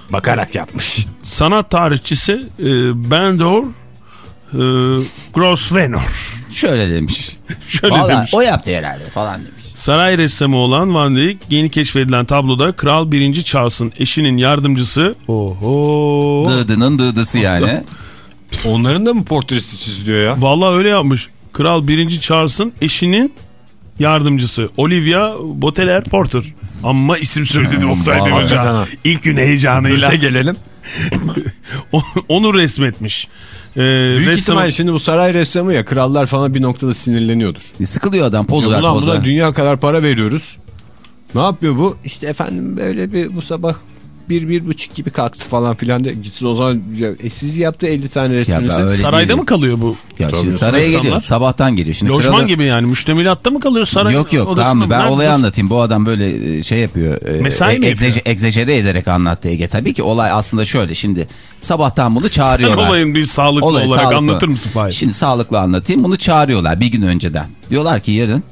Bakarak yapmış.
Sanat tarihçisi e, Bendor e, Grosvenor.
Şöyle demiş.
Şöyle
Vallahi
demiş.
o yaptı herhalde falan demiş.
Saray ressamı olan Van Dyck yeni keşfedilen tabloda Kral 1. Charles'ın eşinin yardımcısı oho
Dıdının dıdısı yani.
Onların da mı portresi çiziliyor ya?
Vallahi öyle yapmış. Kral 1. Charles'ın eşinin yardımcısı Olivia Boteler Porter. Amma isim söyledi Oktay
vallahi
Demircan. İlk gün heyecanıyla
Bize gelelim.
onu resmetmiş. Ee,
Büyük
ressamı-
ihtimal şimdi bu saray ressamı ya krallar falan bir noktada sinirleniyordur.
Sıkılıyor adam poz
Ya
ver poz
buna
ver.
dünya kadar para veriyoruz. Ne yapıyor bu? İşte efendim böyle bir bu sabah bir, bir buçuk gibi kalktı falan filan de gitsin o zaman ya, e, siz yaptı 50 tane resminizi.
öyle
Sarayda
değil.
mı kalıyor bu?
Ya şimdi saraya
ressamlar.
geliyor. Sabahtan geliyor. Şimdi
Lojman
kralın-
gibi yani müştemilatta mı kalıyor saray
Yok yok tamam ben
Nerede?
olayı
Nasıl?
anlatayım. Bu adam böyle e, şey yapıyor. e,
Mesai mi
egzeje-
yapıyor?
Egzajere ederek anlattı Ege. Tabii ki olay aslında şöyle şimdi sabahtan bunu
Sen
çağırıyorlar.
olayın bir sağlıklı
Olay
olarak
sağlıklı.
anlatır mısın Fahir?
Şimdi sağlıklı anlatayım. Bunu çağırıyorlar bir gün önceden. Diyorlar ki yarın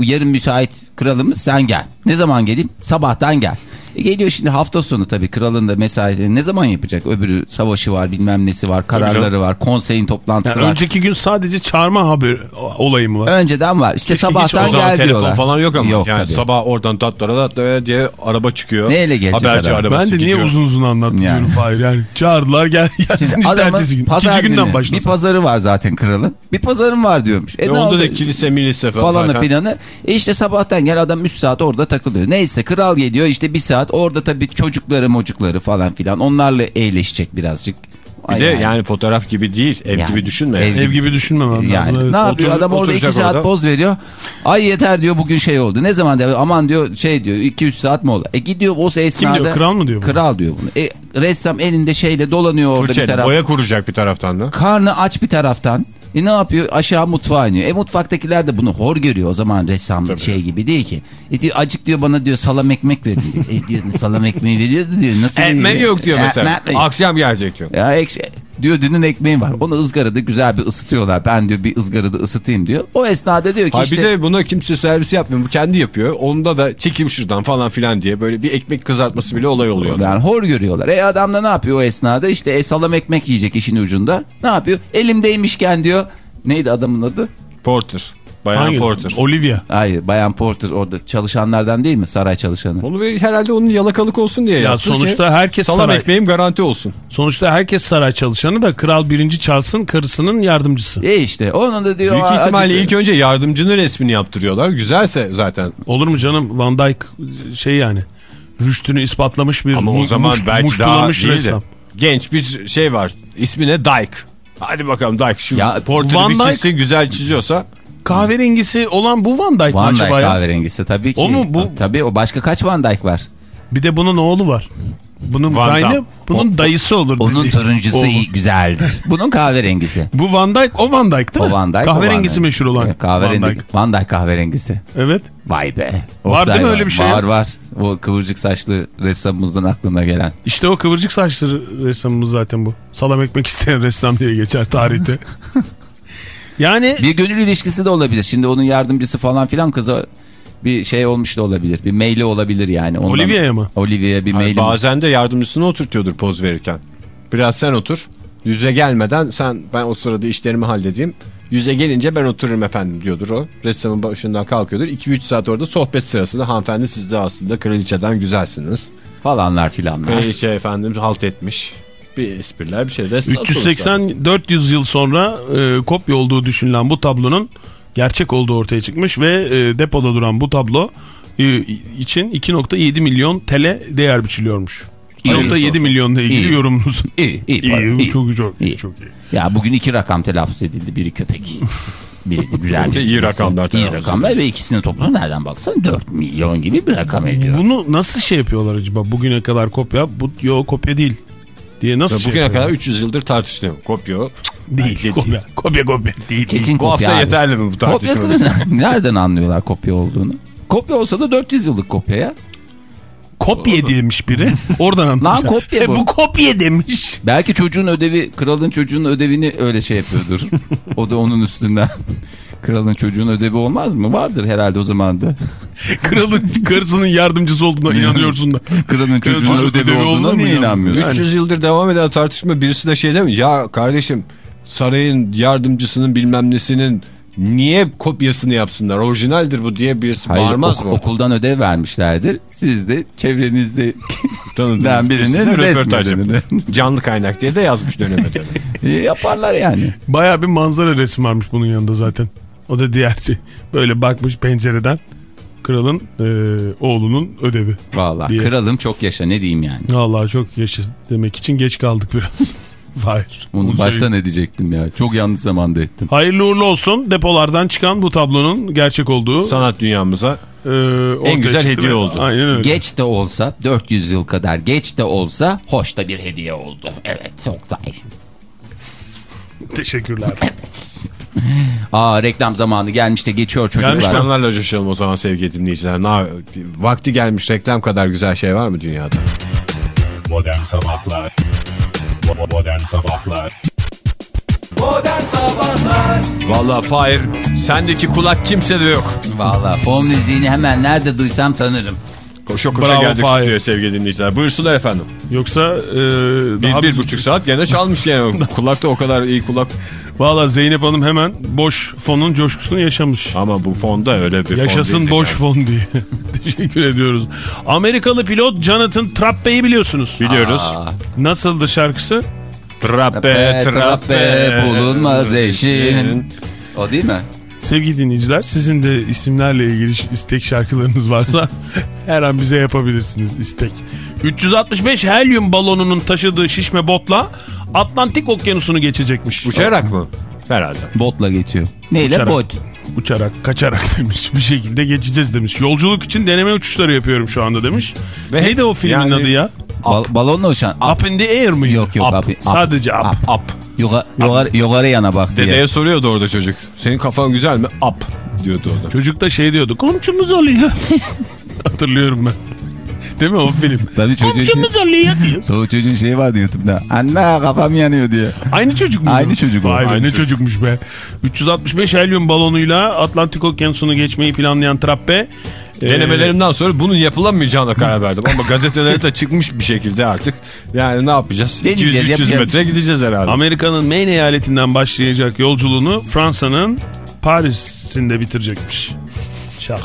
yarın müsait kralımız sen gel. Ne zaman geleyim? Sabahtan gel. E geliyor şimdi hafta sonu tabii kralın da mesai ne zaman yapacak? Öbürü savaşı var bilmem nesi var kararları var konseyin toplantısı
Yani
var.
önceki gün sadece çağırma haber olayı mı var?
Önceden var. İşte
Keşke
sabahtan gel
telefon
diyorlar.
falan yok ama.
Yok
yani
tabii.
sabah oradan tatlara tatlara diye araba çıkıyor.
Neyle gelecek
Haberci
adam?
arabası
Ben de niye
gidiyor.
uzun uzun anlattım
Yani.
Fahir. Yani çağırdılar gel gelsin
Şimdi
işte ertesi gün.
pazar
İkinci günden
günü
başlasın.
Bir pazarı var zaten kralın. Bir pazarım var diyormuş. E,
E onda
oldu?
da kilise milise falan.
falanı filanı. E işte sabahtan gel adam 3 saat orada takılıyor. Neyse kral geliyor işte bir saat orada tabii çocukları mocukları falan filan onlarla eğleşecek birazcık.
Bir
Ay
de
yani.
yani fotoğraf gibi değil. Ev
Yani,
gibi düşünme.
ev
Ev gibi düşünmemem lazım.
Yani
evet.
ne yapıyor
Otur-
adam orada 2
oturacak
saat
orada.
poz veriyor. Ay yeter diyor bugün şey oldu. Ne zaman diyor aman diyor şey diyor 2-3 saat mi oldu? E gidiyor o esnada.
diyor, kral mı diyor bunu?
Kral diyor bunu. E, ressam elinde şeyle dolanıyor orada bir
Fırçayla
taraf.
boya kuracak bir taraftan da.
Karnı aç bir taraftan. E ne yapıyor? Aşağı mutfağa iniyor. E mutfaktakiler de bunu hor görüyor. O zaman ressam şey gibi değil ki. E diyor acık diyor bana diyor salam ekmek verin diyor. e diyor salam ekmeği veriyoruz diyor. Nasıl
Ekmek yok diyor mesela.
Ekmek yok.
Akşam gelecek diyor.
Ya ekşi. Diyor dünün ekmeği var. Onu ızgarada güzel bir ısıtıyorlar. Ben diyor bir ızgarada ısıtayım diyor. O esnada diyor ki
Ha
işte.
bir de buna kimse servis yapmıyor. Bu kendi yapıyor. Onda da çekim şuradan falan filan diye böyle bir ekmek kızartması bile olay oluyor.
Yani hor görüyorlar. E adam da ne yapıyor o esnada? İşte e, salam ekmek yiyecek işin ucunda. Ne yapıyor? Elimdeymişken diyor. Neydi adamın adı?
Porter. Bayan
Hangi?
Porter.
Olivia.
Hayır Bayan Porter orada çalışanlardan değil mi? Saray çalışanı.
Onu herhalde onun yalakalık olsun diye
Ya
yaptı
sonuçta
ki
herkes
salam
saray-
ekmeğim garanti olsun.
Sonuçta herkes saray çalışanı da Kral 1. Charles'ın karısının yardımcısı.
E işte onun da diyor.
Büyük
"Aa,
ihtimalle
acık-
ilk önce yardımcının resmini yaptırıyorlar. Güzelse zaten.
Olur mu canım Van Dyke şey yani rüştünü ispatlamış bir
Ama o zaman
muş-
belki daha
ressam.
Genç bir şey var. İsmi ne? Dyke. Hadi bakalım Dyke. Şu
Ya,
Porter'ı
Van
bir
Dyke-
çizsin güzel çiziyorsa.
Kahverengisi olan bu Van Dyke mı
Van Dyke
acaba ya?
kahverengisi tabii ki.
O mu bu?
Tabii o başka kaç Van Dyke var?
Bir de bunun oğlu var. Bunun
Van
kaynı bunun dayısı olur.
Onun
dedi.
turuncusu
Oğlu.
iyi, güzeldir. Bunun kahverengisi.
Bu Van Dyke o Van Dyke değil
O
mi?
Van Dyke. o
Kahverengisi
Van Dyke.
meşhur olan.
Kahverengi,
Van Dyke.
Van Dyke kahverengisi.
Evet.
Vay be.
Var değil mi öyle bir şey
Var var. O kıvırcık saçlı ressamımızdan aklına gelen.
İşte o kıvırcık saçlı ressamımız zaten bu. Salam ekmek isteyen ressam diye geçer tarihte. yani
Bir gönül ilişkisi de olabilir. Şimdi onun yardımcısı falan filan kıza bir şey olmuş da olabilir. Bir maili olabilir yani. Ondan,
Olivia'ya mı?
Olivia'ya bir maili.
bazen de yardımcısını oturtuyordur poz verirken. Biraz sen otur. Yüze gelmeden sen ben o sırada işlerimi halledeyim. Yüze gelince ben otururum efendim diyordur o. Ressamın başından kalkıyordur. 2-3 saat orada sohbet sırasında hanımefendi siz de aslında kraliçeden güzelsiniz.
falanlar filanlar.
Kraliçe efendim halt etmiş. Bir espriler bir şeyler.
380-400 yıl sonra e, kopya olduğu düşünülen bu tablonun gerçek olduğu ortaya çıkmış ve e, depoda duran bu tablo e, için 2.7 milyon TL değer biçiliyormuş.
İyi.
2.7 milyonla ilgili
İyi.
yorumunuz.
İyi, iyi,
İyi,
iyi.
çok çok iyi,
İyi.
çok iyi.
Ya bugün iki rakam telaffuz edildi. Biri köpek. Biri de güzel. bir
İyi rakamlar
İyi rakamlar ve ikisinin toplamı nereden baksan 4 milyon gibi bir rakam ediyor.
Bunu nasıl şey yapıyorlar acaba? Bugüne kadar kopya, bu yo kopya değil diye nasıl şey
Bugüne kadar
yapıyorlar?
300 yıldır tartışılıyor. Kopya
değil, kopya, kopya kopya değil.
Kesin
Bu hafta
abi.
yeterli mi bu tartışma?
Kopyasını nereden anlıyorlar kopya olduğunu? Kopya olsa da 400 yıllık kopya ya.
Kopya demiş biri. Oradan anlamışlar.
kopya
E,
bu.
bu kopya demiş.
Belki çocuğun ödevi, kralın çocuğun ödevini öyle şey yapıyordur. o da onun üstünden. Kralın çocuğun ödevi olmaz mı? Vardır herhalde o zaman da.
Kralın karısının yardımcısı olduğuna inanıyorsun da.
Kralın çocuğun ödevi,
ödevi
olduğuna niye
inanmıyorsun?
inanmıyorsun?
300 yıldır devam eden tartışma birisi de şey mi? Ya kardeşim sarayın yardımcısının bilmem nesinin niye kopyasını yapsınlar? Orijinaldir bu diye birisi
Hayır,
bağırmaz
ok-
mı?
okuldan ödev vermişlerdir. Siz de çevrenizde
Tanıdığınız
ben birinin
yapın. Canlı kaynak diye de yazmış döneme döneme.
Yaparlar yani.
Baya bir manzara resim varmış bunun yanında zaten. O da diğer şey. Böyle bakmış pencereden kralın e, oğlunun ödevi.
Vallahi
Diye.
kralım çok yaşa ne diyeyim yani.
Vallahi çok yaşa demek için geç kaldık biraz. Hayır.
Onu baştan edecektim ya. Çok yanlış zamanda ettim.
Hayırlı uğurlu olsun. Depolardan çıkan bu tablonun gerçek olduğu
Sanat dünyamıza
e, ortaya
güzel hediye oldu.
Aynen öyle.
Geç de olsa 400 yıl kadar geç de olsa hoş da bir hediye oldu. Evet çok güzel.
Teşekkürler.
Aa reklam zamanı gelmiş de geçiyor çocuklar.
reklamlarla coşalım o zaman sevgili dinleyiciler. Na, vakti gelmiş reklam kadar güzel şey var mı dünyada?
Modern Sabahlar Modern Sabahlar
Modern Sabahlar
Vallahi Fahir sendeki kulak kimsede yok.
Valla fon müziğini hemen nerede duysam tanırım.
Koşa koşa
Bravo
geldik
Fahir.
stüdyoya sevgili dinleyiciler. Buyursunlar efendim.
Yoksa e,
Bir,
daha
bir buçuk saat gene çalmış yani. kulak da o kadar iyi kulak.
Valla Zeynep Hanım hemen boş fonun coşkusunu yaşamış.
Ama bu fonda öyle bir fon
Yaşasın
değildi
boş
yani.
fon diye. Teşekkür ediyoruz. Amerikalı pilot Jonathan Trappey'i biliyorsunuz.
Biliyoruz.
Aa,
Nasıldı şarkısı?
Trappe,
trappe,
trappe,
bulunmaz eşin. O değil mi?
Sevgili dinleyiciler sizin de isimlerle ilgili istek şarkılarınız varsa her an bize yapabilirsiniz istek. 365 helyum balonunun taşıdığı şişme botla Atlantik okyanusunu geçecekmiş.
Uçarak mı? Herhalde.
Botla geçiyor. Neyle?
Uçarak.
Bot.
Uçarak, kaçarak demiş. Bir şekilde geçeceğiz demiş. Yolculuk için deneme uçuşları yapıyorum şu anda demiş.
Ve
Neydi o filmin
yani-
adı ya?
Bal- balonla uçan.
Up in the air mıydı?
Yok, yok,
Up.
up- up.
Sadece up.
Up.
Up.
Yuga- yukarı, yukarı yana bak diye.
Dedeye soruyordu orada çocuk. Senin kafan güzel mi? Up diyordu orada.
Çocuk da şey diyordu. Komşumuz oluyor. Hatırlıyorum ben. Değil mi o film?
Tabii çocuğun şey,
Komşumuz oluyor diyor.
so, çocuğun şeyi vardı YouTube'da. Anne kafam yanıyor diye.
Aynı çocuk mu?
Aynı çocuk.
Vay
Aynı çocuk.
çocukmuş be. 365 helyum balonuyla Atlantik Okyanusu'nu geçmeyi planlayan Trappe.
Denemelerimden sonra bunun yapılamayacağına karar verdim. Ama gazetelere de çıkmış bir şekilde artık. Yani ne yapacağız?
Deneyeceğiz,
200-300
yapacağız.
metre gideceğiz herhalde.
Amerika'nın Maine eyaletinden başlayacak yolculuğunu Fransa'nın Paris'inde bitirecekmiş. Şaka.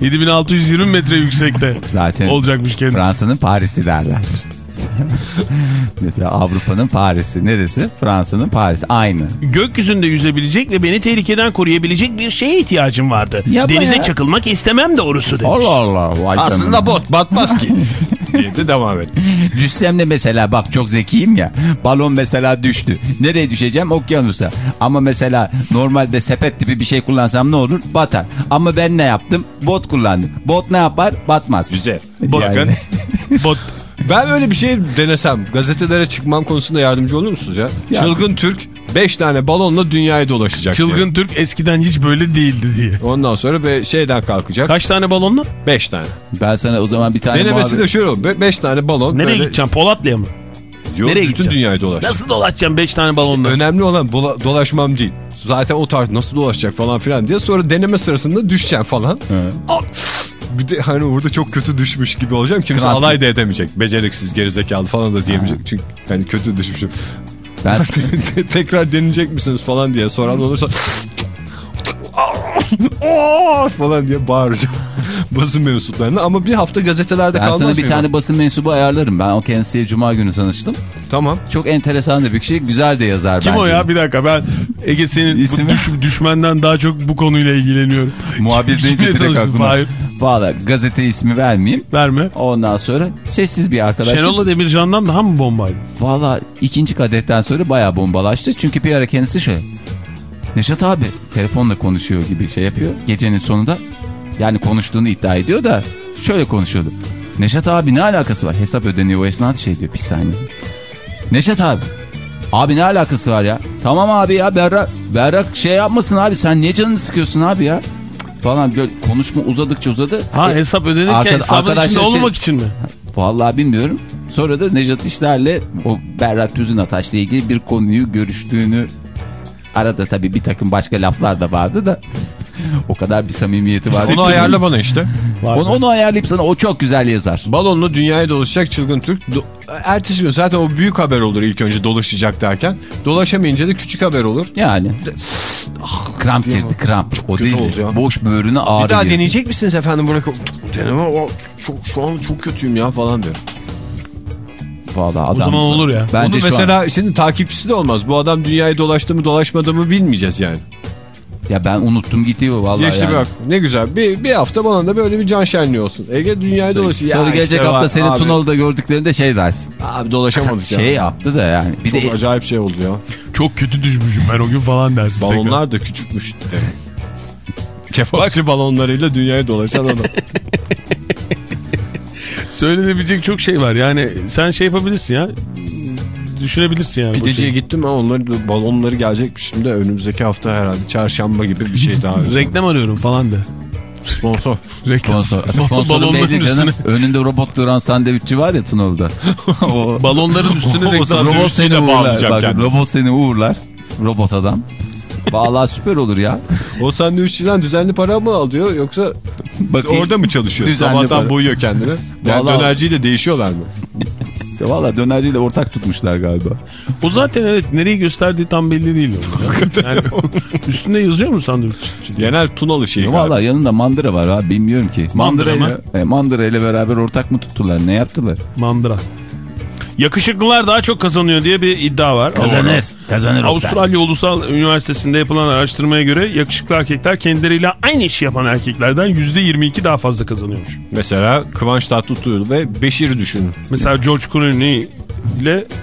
7620 metre yüksekte
Zaten
olacakmış kendisi.
Fransa'nın Paris'i derler. Mesela Avrupa'nın Paris'i. Neresi? Fransa'nın Paris'i. Aynı.
Gökyüzünde yüzebilecek ve beni tehlikeden koruyabilecek bir şeye ihtiyacım vardı.
Yapma
Denize
ya.
çakılmak istemem doğrusu demiş.
Allah Allah. Vay
Aslında bot batmaz ki. diye de devam et.
Düşsem de mesela bak çok zekiyim ya. Balon mesela düştü. Nereye düşeceğim? Okyanusa. Ama mesela normalde sepet tipi bir şey kullansam ne olur? Batar. Ama ben ne yaptım? Bot kullandım. Bot ne yapar? Batmaz.
Güzel.
Yani.
Bakın
Bot.
ben öyle bir şey denesem gazetelere çıkmam konusunda yardımcı olur musunuz ya?
Ya.
Çılgın Türk 5 tane balonla dünyayı dolaşacak. diye.
Çılgın Türk eskiden hiç böyle değildi diye.
Ondan sonra be şeyden kalkacak.
Kaç tane balonla?
5 tane.
Ben sana o zaman bir tane
Denemesi
muhabbet-
de şöyle olur. 5 tane balon.
Nereye
böyle-
gideceğim? Polatlı'ya mı?
Yok,
Nereye
bütün dünyayı dolaşacak.
Nasıl dolaşacağım 5 tane balonla?
Önemli olan dolaşmam değil. Zaten o tarz nasıl dolaşacak falan filan diye sonra deneme sırasında düşeceğim falan. Al. Bir de hani orada çok kötü düşmüş gibi olacağım. Kimse
Kral-
alay da edemeyecek. Beceriksiz, gerizekalı falan da diyemeyecek. Çünkü hani kötü düşmüşüm.
Ben
Tekrar deneyecek misiniz falan diye soran olursa falan diye bağıracağım basın mensuplarına ama bir hafta gazetelerde
Ben
kalmaz
sana bir
mıyım?
tane basın mensubu ayarlarım. Ben o kendisiyle cuma günü tanıştım.
Tamam.
Çok enteresan da bir kişi. Güzel de yazar
Kim
bence.
o ya? Bir dakika ben Ege senin
İsmi?
düş, düşmenden daha çok bu konuyla ilgileniyorum.
Muhabir deyince direkt aklıma.
Hayır.
Valla gazete ismi vermeyeyim.
Verme.
Ondan sonra sessiz bir arkadaş.
Şenol'la Demircan'dan daha mı bombaydı?
Valla ikinci kadetten sonra bayağı bombalaştı. Çünkü bir ara kendisi şey. Neşat abi telefonla konuşuyor gibi şey yapıyor. Gecenin sonunda yani konuştuğunu iddia ediyor da şöyle konuşuyordu. Neşat abi ne alakası var? Hesap ödeniyor o esnada şey diyor bir saniye. Neşat abi. Abi ne alakası var ya? Tamam abi ya Berrak, Berrak şey yapmasın abi sen niye canını sıkıyorsun abi ya? falan böyle konuşma uzadıkça uzadı.
Ha
E,
hesap ödenirken
arkada-
hesabın içinde
şey-
olmamak için mi?
Vallahi bilmiyorum. Sonra da Nejat İşler'le o Berrak Düzün Ataş'la ilgili bir konuyu görüştüğünü arada tabii bir takım başka laflar da vardı da o kadar bir samimiyeti vardı.
Onu ayarla bana işte.
Var
Onu, onu ayarlayıp sana o çok güzel yazar.
Balonlu dünyaya dolaşacak çılgın Türk. Do- Ertesi gün zaten o büyük haber olur ilk önce dolaşacak derken. Dolaşamayınca da küçük haber olur.
Yani. kramp girdi kramp. o
kötü
değil.
oldu ya.
Boş böğrüne ağrı
Bir daha
girdi.
deneyecek misiniz efendim bırak. Deneme o çok, şu an çok kötüyüm ya falan diyor.
Vallahi adam.
O zaman olur ya.
Bence
Onu mesela şimdi takipçisi de olmaz. Bu adam dünyayı dolaştı mı dolaşmadı mı bilmeyeceğiz yani.
Ya ben unuttum gidiyor vallahi
Geçti
yani.
bir bak ne güzel. Bir, bir hafta bana da böyle bir can şenliği olsun. Ege dünyayı dolaşıyor.
Sonra gelecek
işte
hafta seni
abi.
Tunalı'da gördüklerinde şey dersin.
Abi dolaşamadık ya.
Şey yaptı da yani. Bir
Çok
de
acayip şey oldu ya.
Çok kötü düşmüşüm ben o gün falan dersin.
Balonlar da küçükmüş. Kebapçı balonlarıyla dünyayı dolaşan adam.
Söylenebilecek çok şey var. Yani sen şey yapabilirsin ya. Düşünebilirsin yani.
Pideciye gittim ama onları balonları gelecekmiş şimdi önümüzdeki hafta herhalde çarşamba gibi bir şey daha.
Reklam arıyorum falan de.
Sponsor.
sponsor. Sponsoru
balonların
belli canım. Önünde robot duran sandviççi var ya Tunalı'da. o,
Balonların üstüne reklam.
robot seni uğurlar.
bağlayacak
Bak,
kendini.
robot seni uğurlar. Robot adam. Vallahi süper olur ya.
O sandviççiden düzenli para mı alıyor yoksa
Bakayım.
orada mı çalışıyor?
Düzenli
Sabahtan
para.
boyuyor kendini. Yani
Vallahi-
dönerciyle değişiyorlar mı?
Valla dönerciyle ortak tutmuşlar galiba.
O zaten evet nereyi gösterdiği tam belli değil. onun. Yani, üstünde yazıyor mu sandviç?
Genel Tunalı şeyi.
Valla yanında mandıra var abi bilmiyorum ki.
Mandıra
Mandıra,
mı?
ile, e, mandıra ile beraber ortak mı tuttular? Ne yaptılar?
Mandıra. Yakışıklılar daha çok kazanıyor diye bir iddia var.
Kazanır.
Avustralya Ulusal Üniversitesi'nde yapılan araştırmaya göre yakışıklı erkekler kendileriyle aynı işi yapan erkeklerden %22 daha fazla kazanıyormuş.
Mesela Kıvanç Tatlıtuğ ve Beşir'i düşünün.
Mesela George Clooney ile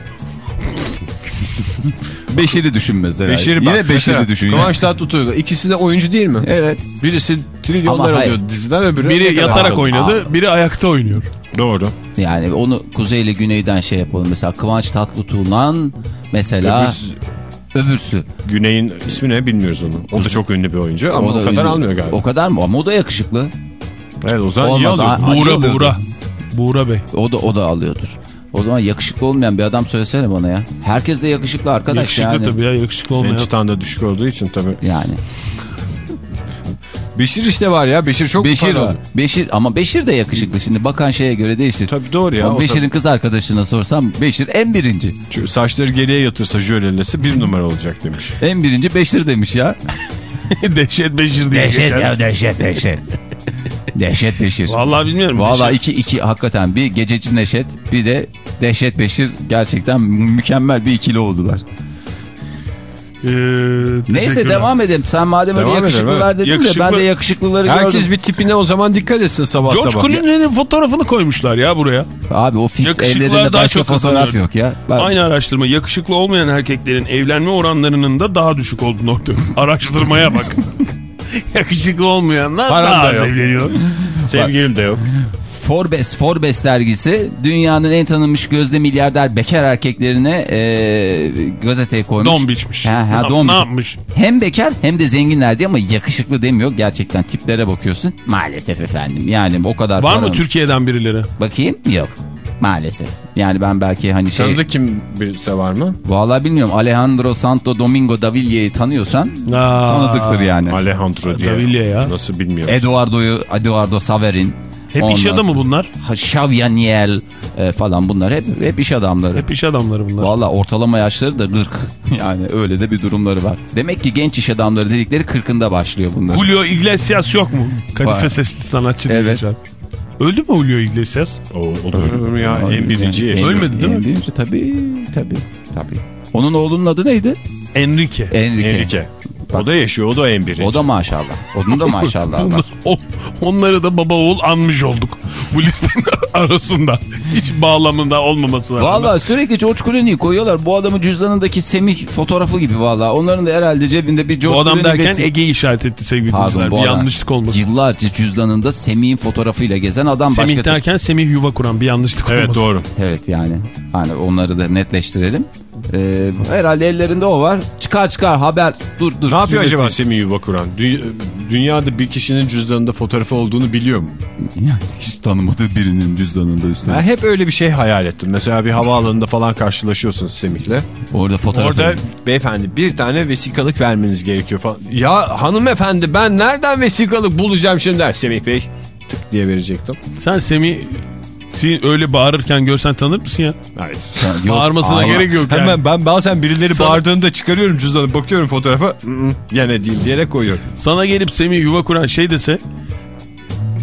Beşiri düşün mesela.
Beşir'i bak.
Yine Beşiri düşün.
Kıvanç Tatlıtuğ da ikisi de oyuncu değil mi?
Evet.
Birisi trilyonlar alıyor diziden öbürü.
biri yatarak oynadı, biri ayakta oynuyor.
Doğru.
Yani onu kuzey ile güneyden şey yapalım. Mesela Kıvanç Tatlıtuğ'lan mesela
Öbürsü-
öbürsü.
Güney'in ismi ne bilmiyoruz onu. O da çok ünlü bir oyuncu ama o,
da
kadar
ünlü.
almıyor galiba.
O kadar mı? Ama o da yakışıklı.
Evet o zaman iyi
Olmaz,
alıyor.
iyi
Buğra
alıyordur.
Buğra. Buğra Bey.
O da o da alıyordur. O zaman yakışıklı olmayan bir adam söylesene bana ya. Herkes de yakışıklı arkadaş
Yakışıklı
yani.
tabii ya yakışıklı olmayan.
Senin çıtan da düşük olduğu için tabii.
Yani.
Beşir işte var ya. Beşir çok
Beşir var. Beşir ama Beşir de yakışıklı. Şimdi bakan şeye göre değişir.
Tabii doğru ya.
Beşir'in kız arkadaşına sorsam Beşir en birinci.
Çünkü saçları geriye yatırsa jölelesi bir numara olacak demiş.
En birinci Beşir demiş ya.
Dehşet Beşir diye geçer.
dehşet dehşet. dehşet Beşir.
Vallahi bilmiyorum.
Vallahi iki, iki hakikaten bir gececi Neşet bir de Dehşet Beşir gerçekten mükemmel bir ikili oldular.
Ee,
Neyse devam edelim. Sen madem öyle
Devam edelim,
yakışıklılar dedin
Yakışıklı-
de ben de yakışıklıları
Herkes
gördüm.
bir tipine o zaman dikkat etsin sabah
George
sabah.
Clooney'nin fotoğrafını koymuşlar ya buraya.
Abi o fix evlerinde
daha
başka
çok
fotoğraf yok ya. Bak,
Aynı araştırma yakışıklı olmayan erkeklerin evlenme oranlarının da daha düşük olduğunu ortaya. Araştırmaya bak. yakışıklı olmayanlar
Param
daha
da
az evleniyor.
Sevgilim de yok.
Forbes, Forbes dergisi dünyanın en tanınmış gözde milyarder bekar erkeklerine e, gazeteye koymuş.
Don biçmiş.
Ha, ha,
Ne-
don
ne yapmış?
Hem bekar hem de zenginler diye ama yakışıklı demiyor. Gerçekten tiplere bakıyorsun. Maalesef efendim. Yani o kadar
Var mı
paranın-
Türkiye'den birileri?
Bakayım yok. Maalesef. Yani ben belki hani şey...
Tanıdık kim birisi var mı?
Vallahi bilmiyorum. Alejandro Santo Domingo Daville'yi tanıyorsan
Aa,
tanıdıktır yani.
Alejandro diye.
Davilla ya.
Nasıl bilmiyorum.
Eduardo'yu, Eduardo Saverin.
Hep iş
Ondan
adamı bunlar.
Ha, Xavier e, falan bunlar hep hep iş adamları.
Hep iş adamları bunlar.
Valla ortalama yaşları da 40. Yani öyle de bir durumları var. Demek ki genç iş adamları dedikleri 40'ında başlıyor bunlar.
Julio Iglesias yok mu? Kadife sesli sanatçı
Evet.
geçer. Öldü mü Julio Iglesias?
O, olur ya en birinci
En-
eşi.
Ölmedi değil mi?
en birinci tabii tabii tabii. Onun oğlunun adı neydi?
Enrique.
Enrique.
Enrique. O da yaşıyor o da en birinci.
O da maşallah. Onun da maşallah var.
Onları da baba oğul anmış olduk. Bu listenin arasında. Hiç bağlamında olmamasına rağmen.
Valla sürekli George Clooney'i koyuyorlar. Bu adamın cüzdanındaki Semih fotoğrafı gibi valla. Onların da herhalde cebinde bir George
Bu adam
Clooney
derken
ve-
Ege'yi işaret etti sevgili dinleyiciler. Bir
adam
yanlışlık olmasın.
Yıllarca cüzdanında Semih'in fotoğrafıyla gezen adam
Semih
başka...
derken Semih yuva kuran bir yanlışlık
Evet
olmasın.
doğru.
Evet yani. Hani onları da netleştirelim. Ee, herhalde ellerinde o var. Çıkar çıkar haber. Dur dur.
Ne yapıyor acaba Semih Yuva Kuran? Dü- dünyada bir kişinin cüzdanında fotoğrafı olduğunu biliyor mu?
Hiç tanımadığı birinin cüzdanında üstelik.
Ben hep öyle bir şey hayal ettim. Mesela bir havaalanında falan karşılaşıyorsunuz Semih'le.
Orada fotoğrafı.
Orada beyefendi bir tane vesikalık vermeniz gerekiyor falan. Ya hanımefendi ben nereden vesikalık bulacağım şimdi der Semih Bey. Tık diye verecektim.
Sen Semih Seni öyle bağırırken görsen tanır mısın ya?
Hayır.
Yok,
Bağırmasına
ama-
gerek yok yani.
Hemen ben bazen birileri
Sana-
bağırdığında çıkarıyorum cüzdanı bakıyorum fotoğrafa. "Hı hı, Yine değil diyerek koyuyorum.
Sana gelip Semih yuva kuran şey dese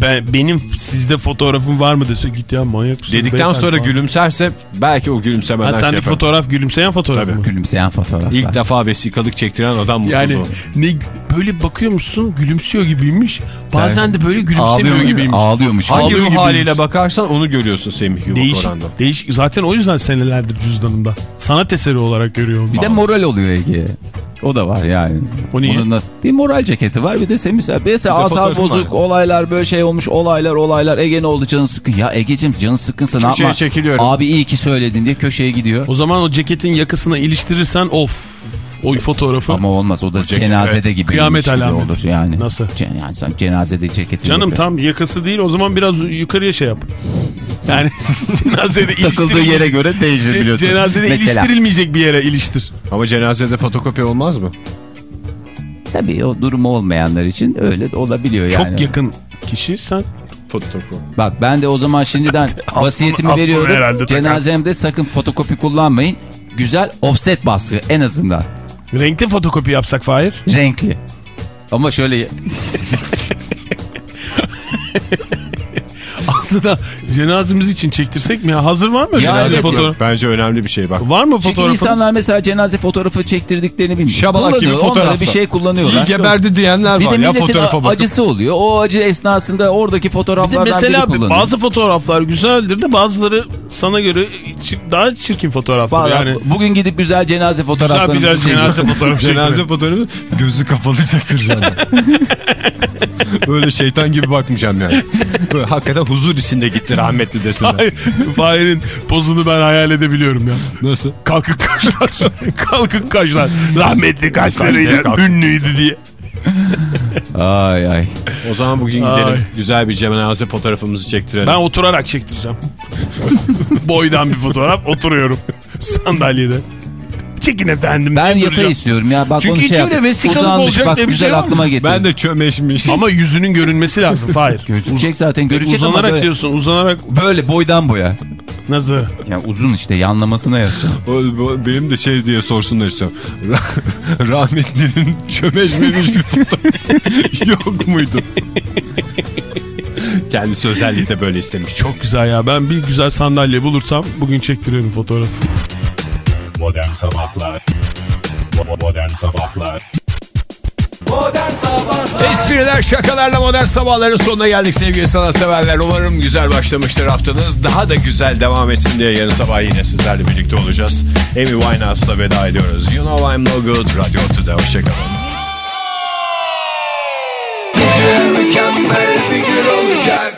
ben benim sizde fotoğrafım var mı dese git ya manyak mısın?
Dedikten sonra
falan.
gülümserse belki o
Ha,
gülümsemeden şey
sendeki
yapar.
fotoğraf gülümseyen fotoğraf
Tabii.
mı?
Gülümseyen fotoğraflar.
İlk defa vesikalık çektiren adam mutlu
Yani ne böyle bakıyor musun gülümsüyor gibiymiş. Bazen de böyle gülümsemiyor
Ağlıyor,
gibiymiş.
ağlıyormuş.
Hangi
Ağlıyor
ruh haliyle bakarsan onu görüyorsun Semih Yuvak
Değişik,
Orhan'da.
değişik. Zaten o yüzden senelerdir cüzdanımda. Sanat eseri olarak görüyorum.
Bir de moral oluyor Ege. O da var yani.
O niye?
Onun nasıl- bir moral ceketi var bir de sen mesela, asal bozuk
var.
olaylar böyle şey olmuş olaylar olaylar Ege ne oldu canın sıkın. Ya Ege'cim canın sıkınsa ne
Köşeye
yapma.
çekiliyorum.
Abi iyi ki söyledin diye köşeye gidiyor.
O zaman o ceketin yakasına iliştirirsen of. O fotoğrafı.
Ama olmaz o da
ceket,
cenazede gibi.
Kıyamet
gibi
alameti.
olur yani.
Nasıl?
Cen- yani sen cenazede ceketi
Canım
yapıyor.
tam yakası değil o zaman biraz yukarıya şey yap. Yani cenazede
Takıldığı yere göre değişir
Ce-
biliyorsun.
Cenazede
Mesela,
iliştirilmeyecek bir yere iliştir.
Ama cenazede fotokopi olmaz mı?
Tabii o durumu olmayanlar için öyle de olabiliyor yani.
Çok yakın kişi sen.
Fotokopi.
Bak ben de o zaman şimdiden vasiyetimi veriyorum.
takar.
Cenazemde sakın fotokopi kullanmayın. Güzel offset baskı en azından.
Renkli fotokopi yapsak Fahir.
Renkli. Ama şöyle
Aslında cenazemiz için çektirsek mi ya? Hazır var mı?
Ya
cenaze
evet,
fotoğrafı?
Bence önemli bir şey bak.
Var mı
Çünkü
fotoğrafınız?
insanlar mesela cenaze fotoğrafı çektirdiklerini bilmiyor.
Şabalak gibi fotoğrafta.
bir şey kullanıyorlar.
İyi geberdi diyenler
Bir
var
de
ya
milletin
fotoğrafa bakıp.
acısı oluyor. O acı esnasında oradaki
Bir de
fotoğraflardan biri
mesela
kullanıyor.
bazı fotoğraflar güzeldir de bazıları sana göre daha çirkin fotoğraftır.
Vallahi
yani
Bugün gidip güzel cenaze
güzel
fotoğraflarını
güzel cenaze fotoğrafı
Cenaze fotoğrafı gözü kapalı çektireceğim. Böyle şeytan gibi bakmayacağım yani. Böyle hakikaten huzur içinde gitti rahmetli desinler.
Fahir'in pozunu ben hayal edebiliyorum ya.
Nasıl?
Kalkık kaşlar. kalkık kaşlar. Rahmetli kaşlarıyla ünlüydü diye.
Ay ay.
O zaman bugün gidelim.
Ay.
Güzel bir cenaze fotoğrafımızı çektirelim.
Ben oturarak çektireceğim. Boydan bir fotoğraf oturuyorum sandalyede. Çekin efendim.
Ben
duracağım.
istiyorum ya. Bak
Çünkü hiç
şey
öyle vesikalık
Uzanmış,
olacak
bak,
diye bir
güzel
şey
aklıma getirdim.
Ben de çömeşmiş.
Ama yüzünün görünmesi lazım Fahir.
Gözükecek zaten görecek ama
uzanarak
böyle,
diyorsun uzanarak
böyle boydan boya.
nasıl?
Yani uzun işte yanlamasına yapacağım.
Benim de şey diye sorsunlar istiyorum. Ra- Rahmetlinin çömeşmemiş bir fotoğrafı yok muydu? Kendisi özellikle böyle istemiş.
Çok güzel ya ben bir güzel sandalye bulursam bugün çektiriyorum fotoğrafı.
Modern Sabahlar Modern Sabahlar
Modern Sabahlar
Espriler şakalarla modern sabahların sonuna geldik sevgili sanatseverler. Umarım güzel başlamıştır haftanız. Daha da güzel devam etsin diye yarın sabah yine sizlerle birlikte olacağız. Amy Winehouse'la veda ediyoruz. You know I'm no good. Radyo Tüde. Hoşçakalın. Bugün mükemmel bir gün olacak.